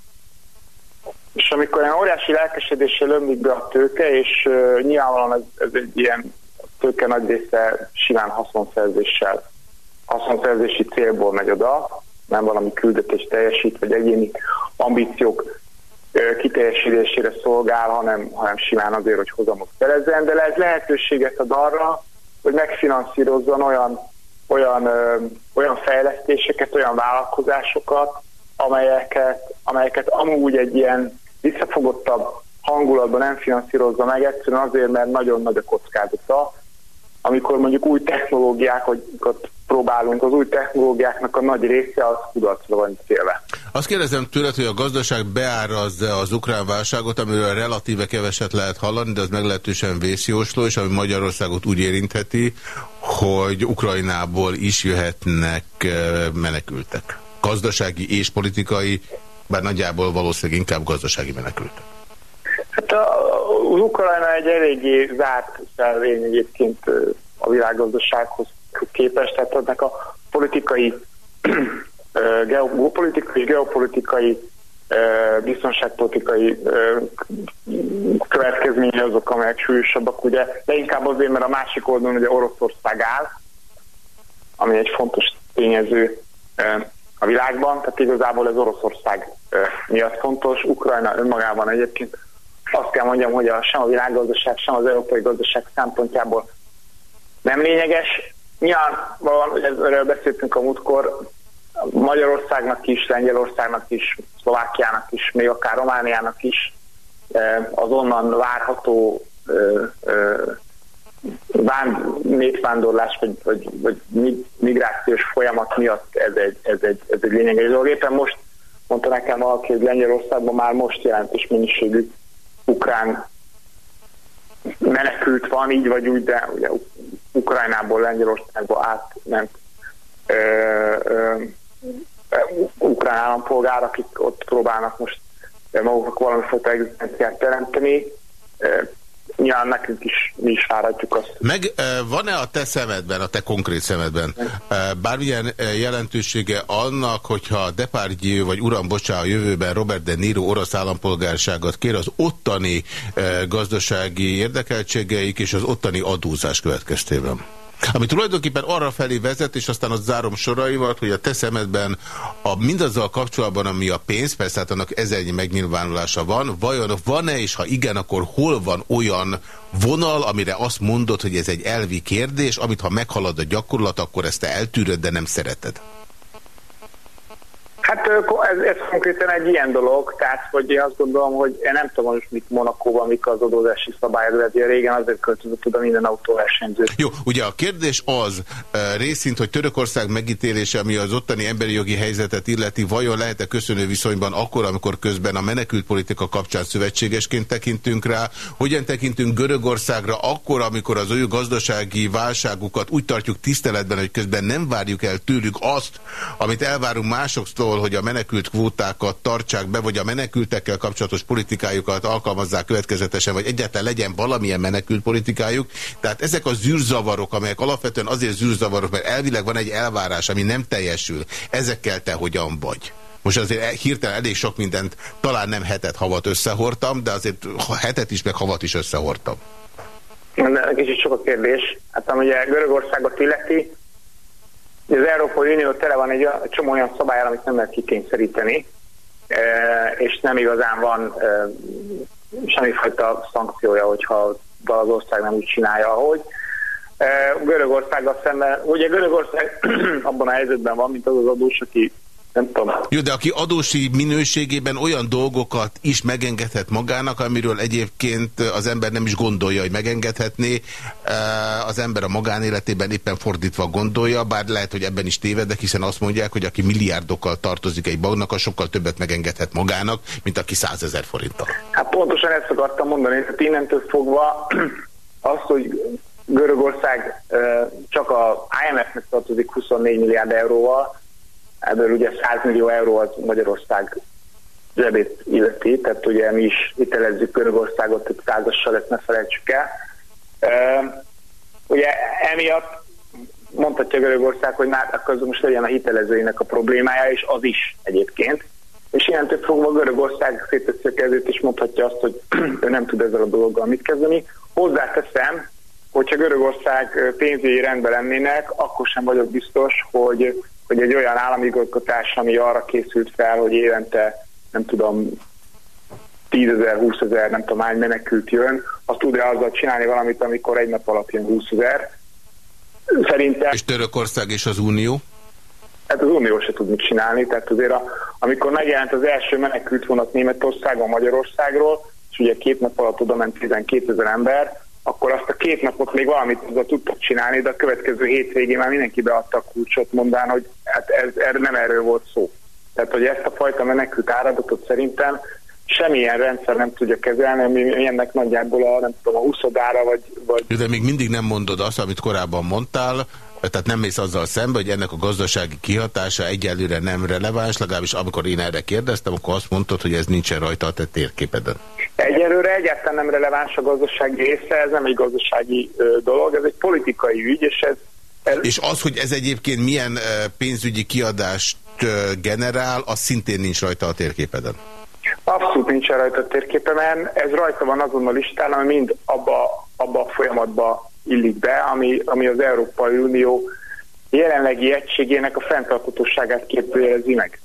És amikor olyan óriási lelkesedéssel ömlik be a tőke, és uh, nyilvánvalóan ez, ez egy ilyen tőke nagy része simán haszonszerzéssel, haszonszerzési célból megy oda, nem valami küldetés teljesít, vagy egyéni ambíciók kiteljesítésére szolgál, hanem, hanem simán azért, hogy hozamot szerezzen, de ez lehetőséget ad arra, hogy megfinanszírozzon olyan, olyan, ö, olyan fejlesztéseket, olyan vállalkozásokat, amelyeket, amelyeket amúgy egy ilyen visszafogottabb hangulatban nem finanszírozza meg, egyszerűen azért, mert nagyon nagy a kockázata. Amikor mondjuk új technológiákat próbálunk, az új technológiáknak a nagy része az kudarcra van célve. Azt kérdezem tőled, hogy a gazdaság beárazza az ukrán válságot, amiről relatíve keveset lehet hallani, de az meglehetősen vészjósló, és ami Magyarországot úgy érintheti, hogy Ukrajnából is jöhetnek eh, menekültek. Gazdasági és politikai, bár nagyjából valószínűleg inkább gazdasági menekültek. Hát az Ukrajna egy eléggé zárt szelvény egyébként eh, a világgazdasághoz képest, tehát ennek a politikai geopolitikai, geopolitikai biztonságpolitikai következménye azok, amelyek súlyosabbak, ugye, de inkább azért, mert a másik oldalon ugye Oroszország áll, ami egy fontos tényező a világban, tehát igazából ez Oroszország miatt fontos. Ukrajna önmagában egyébként azt kell mondjam, hogy a, sem a világgazdaság, sem az európai gazdaság szempontjából nem lényeges. Nyilván, hogy erről beszéltünk a múltkor, Magyarországnak is, Lengyelországnak is, Szlovákiának is, még akár Romániának is az onnan várható népvándorlás vagy, vagy, vagy migrációs folyamat miatt ez egy, ez egy, ez egy lényeges dolog. Éppen most mondta nekem valaki, hogy Lengyelországban már most jelentős mennyiségű ukrán menekült van, így vagy úgy, de ugye Ukrajnából Lengyelországba átment ö, ö, ukrán állampolgár, akik ott próbálnak most maguknak valamifajta egzisztenciát teremteni nyilván nekünk is, mi is várhatjuk azt. Meg van-e a te szemedben, a te konkrét szemedben bármilyen jelentősége annak, hogyha Depardieu vagy uram bocsá a jövőben Robert De Niro orosz állampolgárságot kér az ottani gazdasági érdekeltségeik és az ottani adózás következtében? Ami tulajdonképpen arra felé vezet, és aztán ott zárom soraival, hogy a te szemedben a, mindazzal kapcsolatban, ami a pénz, persze hát annak ezernyi megnyilvánulása van, vajon van-e, és ha igen, akkor hol van olyan vonal, amire azt mondod, hogy ez egy elvi kérdés, amit ha meghalad a gyakorlat, akkor ezt te eltűröd, de nem szereted? Hát ez, ez konkrétan egy ilyen dolog, tehát hogy én azt gondolom, hogy én nem tudom most mit Monakóban, mik az adózási szabályok, de régen azért költözött oda minden autóversenyző. Jó, ugye a kérdés az részint, hogy Törökország megítélése, ami az ottani emberi jogi helyzetet illeti, vajon lehet-e köszönő viszonyban akkor, amikor közben a menekült politika kapcsán szövetségesként tekintünk rá, hogyan tekintünk Görögországra akkor, amikor az ő gazdasági válságukat úgy tartjuk tiszteletben, hogy közben nem várjuk el tőlük azt, amit elvárunk másoktól, hogy a menekült kvótákat tartsák be, vagy a menekültekkel kapcsolatos politikájukat alkalmazzák következetesen, vagy egyáltalán legyen valamilyen menekült politikájuk. Tehát ezek a zűrzavarok, amelyek alapvetően azért zűrzavarok, mert elvileg van egy elvárás, ami nem teljesül. Ezekkel te hogyan vagy? Most azért hirtelen elég sok mindent, talán nem hetet, havat összehortam, de azért hetet is, meg havat is összehortam. Kicsit sok a kérdés. Hát ugye Görögországot illeti, az Európai Unió tele van egy csomó olyan szabály, amit nem lehet kikényszeríteni, e, és nem igazán van e, semmifajta szankciója, hogyha az ország nem úgy csinálja, ahogy. E, Görögországgal szemben, ugye Görögország abban a helyzetben van, mint az az adós, aki nem tudom. Jó, de aki adósi minőségében olyan dolgokat is megengedhet magának, amiről egyébként az ember nem is gondolja, hogy megengedhetné, eh, az ember a magánéletében éppen fordítva gondolja, bár lehet, hogy ebben is tévedek, hiszen azt mondják, hogy aki milliárdokkal tartozik egy banknak, az sokkal többet megengedhet magának, mint aki százezer forinttal. Hát pontosan ezt akartam mondani, hogy innentől fogva az, hogy Görögország eh, csak a IMF-nek tartozik 24 milliárd euróval, ebből ugye 100 millió euró az Magyarország zsebét illeti, tehát ugye mi is hitelezzük Görögországot, hogy százassal ezt ne felejtsük el. Uh, ugye emiatt mondhatja Görögország, hogy már akkor most legyen a hitelezőinek a problémája, és az is egyébként. És ilyentől fogva Görögország széteszi a kezét, és mondhatja azt, hogy ő nem tud ezzel a dologgal mit kezdeni. Hozzáteszem, hogyha Görögország pénzügyi rendben lennének, akkor sem vagyok biztos, hogy hogy egy olyan államigazgatás, ami arra készült fel, hogy évente, nem tudom, 10 ezer, 20 ezer, nem tudom hány menekült jön, azt tud-e azzal csinálni valamit, amikor egy nap alatt jön 20 ezer. Szerintem... És Törökország és az Unió? Hát az Unió se tud mit csinálni, tehát azért a, amikor megjelent az első menekült vonat Németországon, Magyarországról, és ugye két nap alatt oda ment 12 ezer ember, akkor azt a két napot még valamit azzal tudtak csinálni, de a következő hétvégén már mindenki beadta a kulcsot, mondán, hogy hát ez, ez nem erről volt szó. Tehát, hogy ezt a fajta menekült áradatot szerintem semmilyen rendszer nem tudja kezelni, ami ennek nagyjából a, nem tudom, a huszodára, vagy, vagy... De még mindig nem mondod azt, amit korábban mondtál, tehát nem mész azzal szembe, hogy ennek a gazdasági kihatása egyelőre nem releváns, legalábbis amikor én erre kérdeztem, akkor azt mondtad, hogy ez nincsen rajta a te térképeden. Egyelőre egyáltalán nem releváns a gazdasági része, ez nem egy gazdasági dolog, ez egy politikai ügy, és ez... ez... És az, hogy ez egyébként milyen pénzügyi kiadást generál, az szintén nincs rajta a térképeden. Abszolút nincs rajta a térképemen, ez rajta van azon a listán, ami mind abba, abba a folyamatba illik be, ami, ami az Európai Unió jelenlegi egységének a fenntartatóságát képviselezi meg.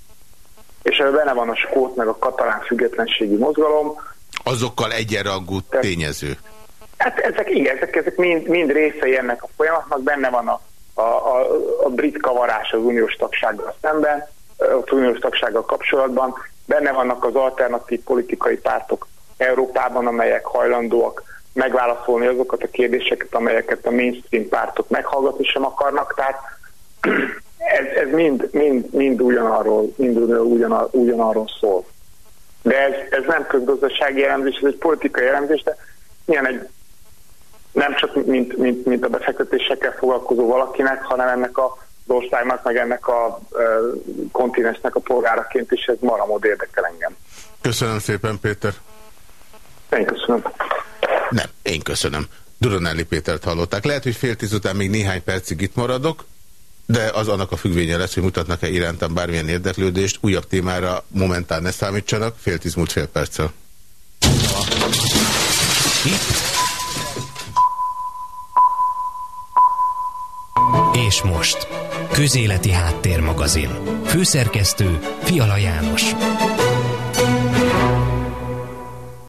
És ebben benne van a skót, meg a katalán függetlenségi mozgalom. Azokkal egyenrangú tényező. Hát ezek, igen, ezek, ezek mind, mind részei ennek a folyamatnak, benne van a, a, a, a brit kavarás az uniós tagsággal szemben, az uniós tagsággal kapcsolatban, benne vannak az alternatív politikai pártok Európában, amelyek hajlandóak megválaszolni azokat a kérdéseket, amelyeket a mainstream pártok meghallgatni sem akarnak. Tehát ez, ez mind, mind, mind, ugyanarról, mind ugyanar, ugyanarról szól. De ez, ez nem közgazdasági jellemzés, ez egy politikai jellemzés, de milyen egy nem csak mint, mint, mint a befektetésekkel foglalkozó valakinek, hanem ennek a az országnak, meg ennek a e, kontinensnek a polgáraként is ez maramod érdekel engem. Köszönöm szépen, Péter. Én köszönöm. Nem, én köszönöm. Duronelli Pétert hallották. Lehet, hogy fél tíz után még néhány percig itt maradok, de az annak a függvénye lesz, hogy mutatnak-e irántam bármilyen érdeklődést. Újabb témára momentán ne számítsanak. Fél tíz múlt fél perccel. Itt És most, Közéleti Háttérmagazin. Főszerkesztő Fiala János.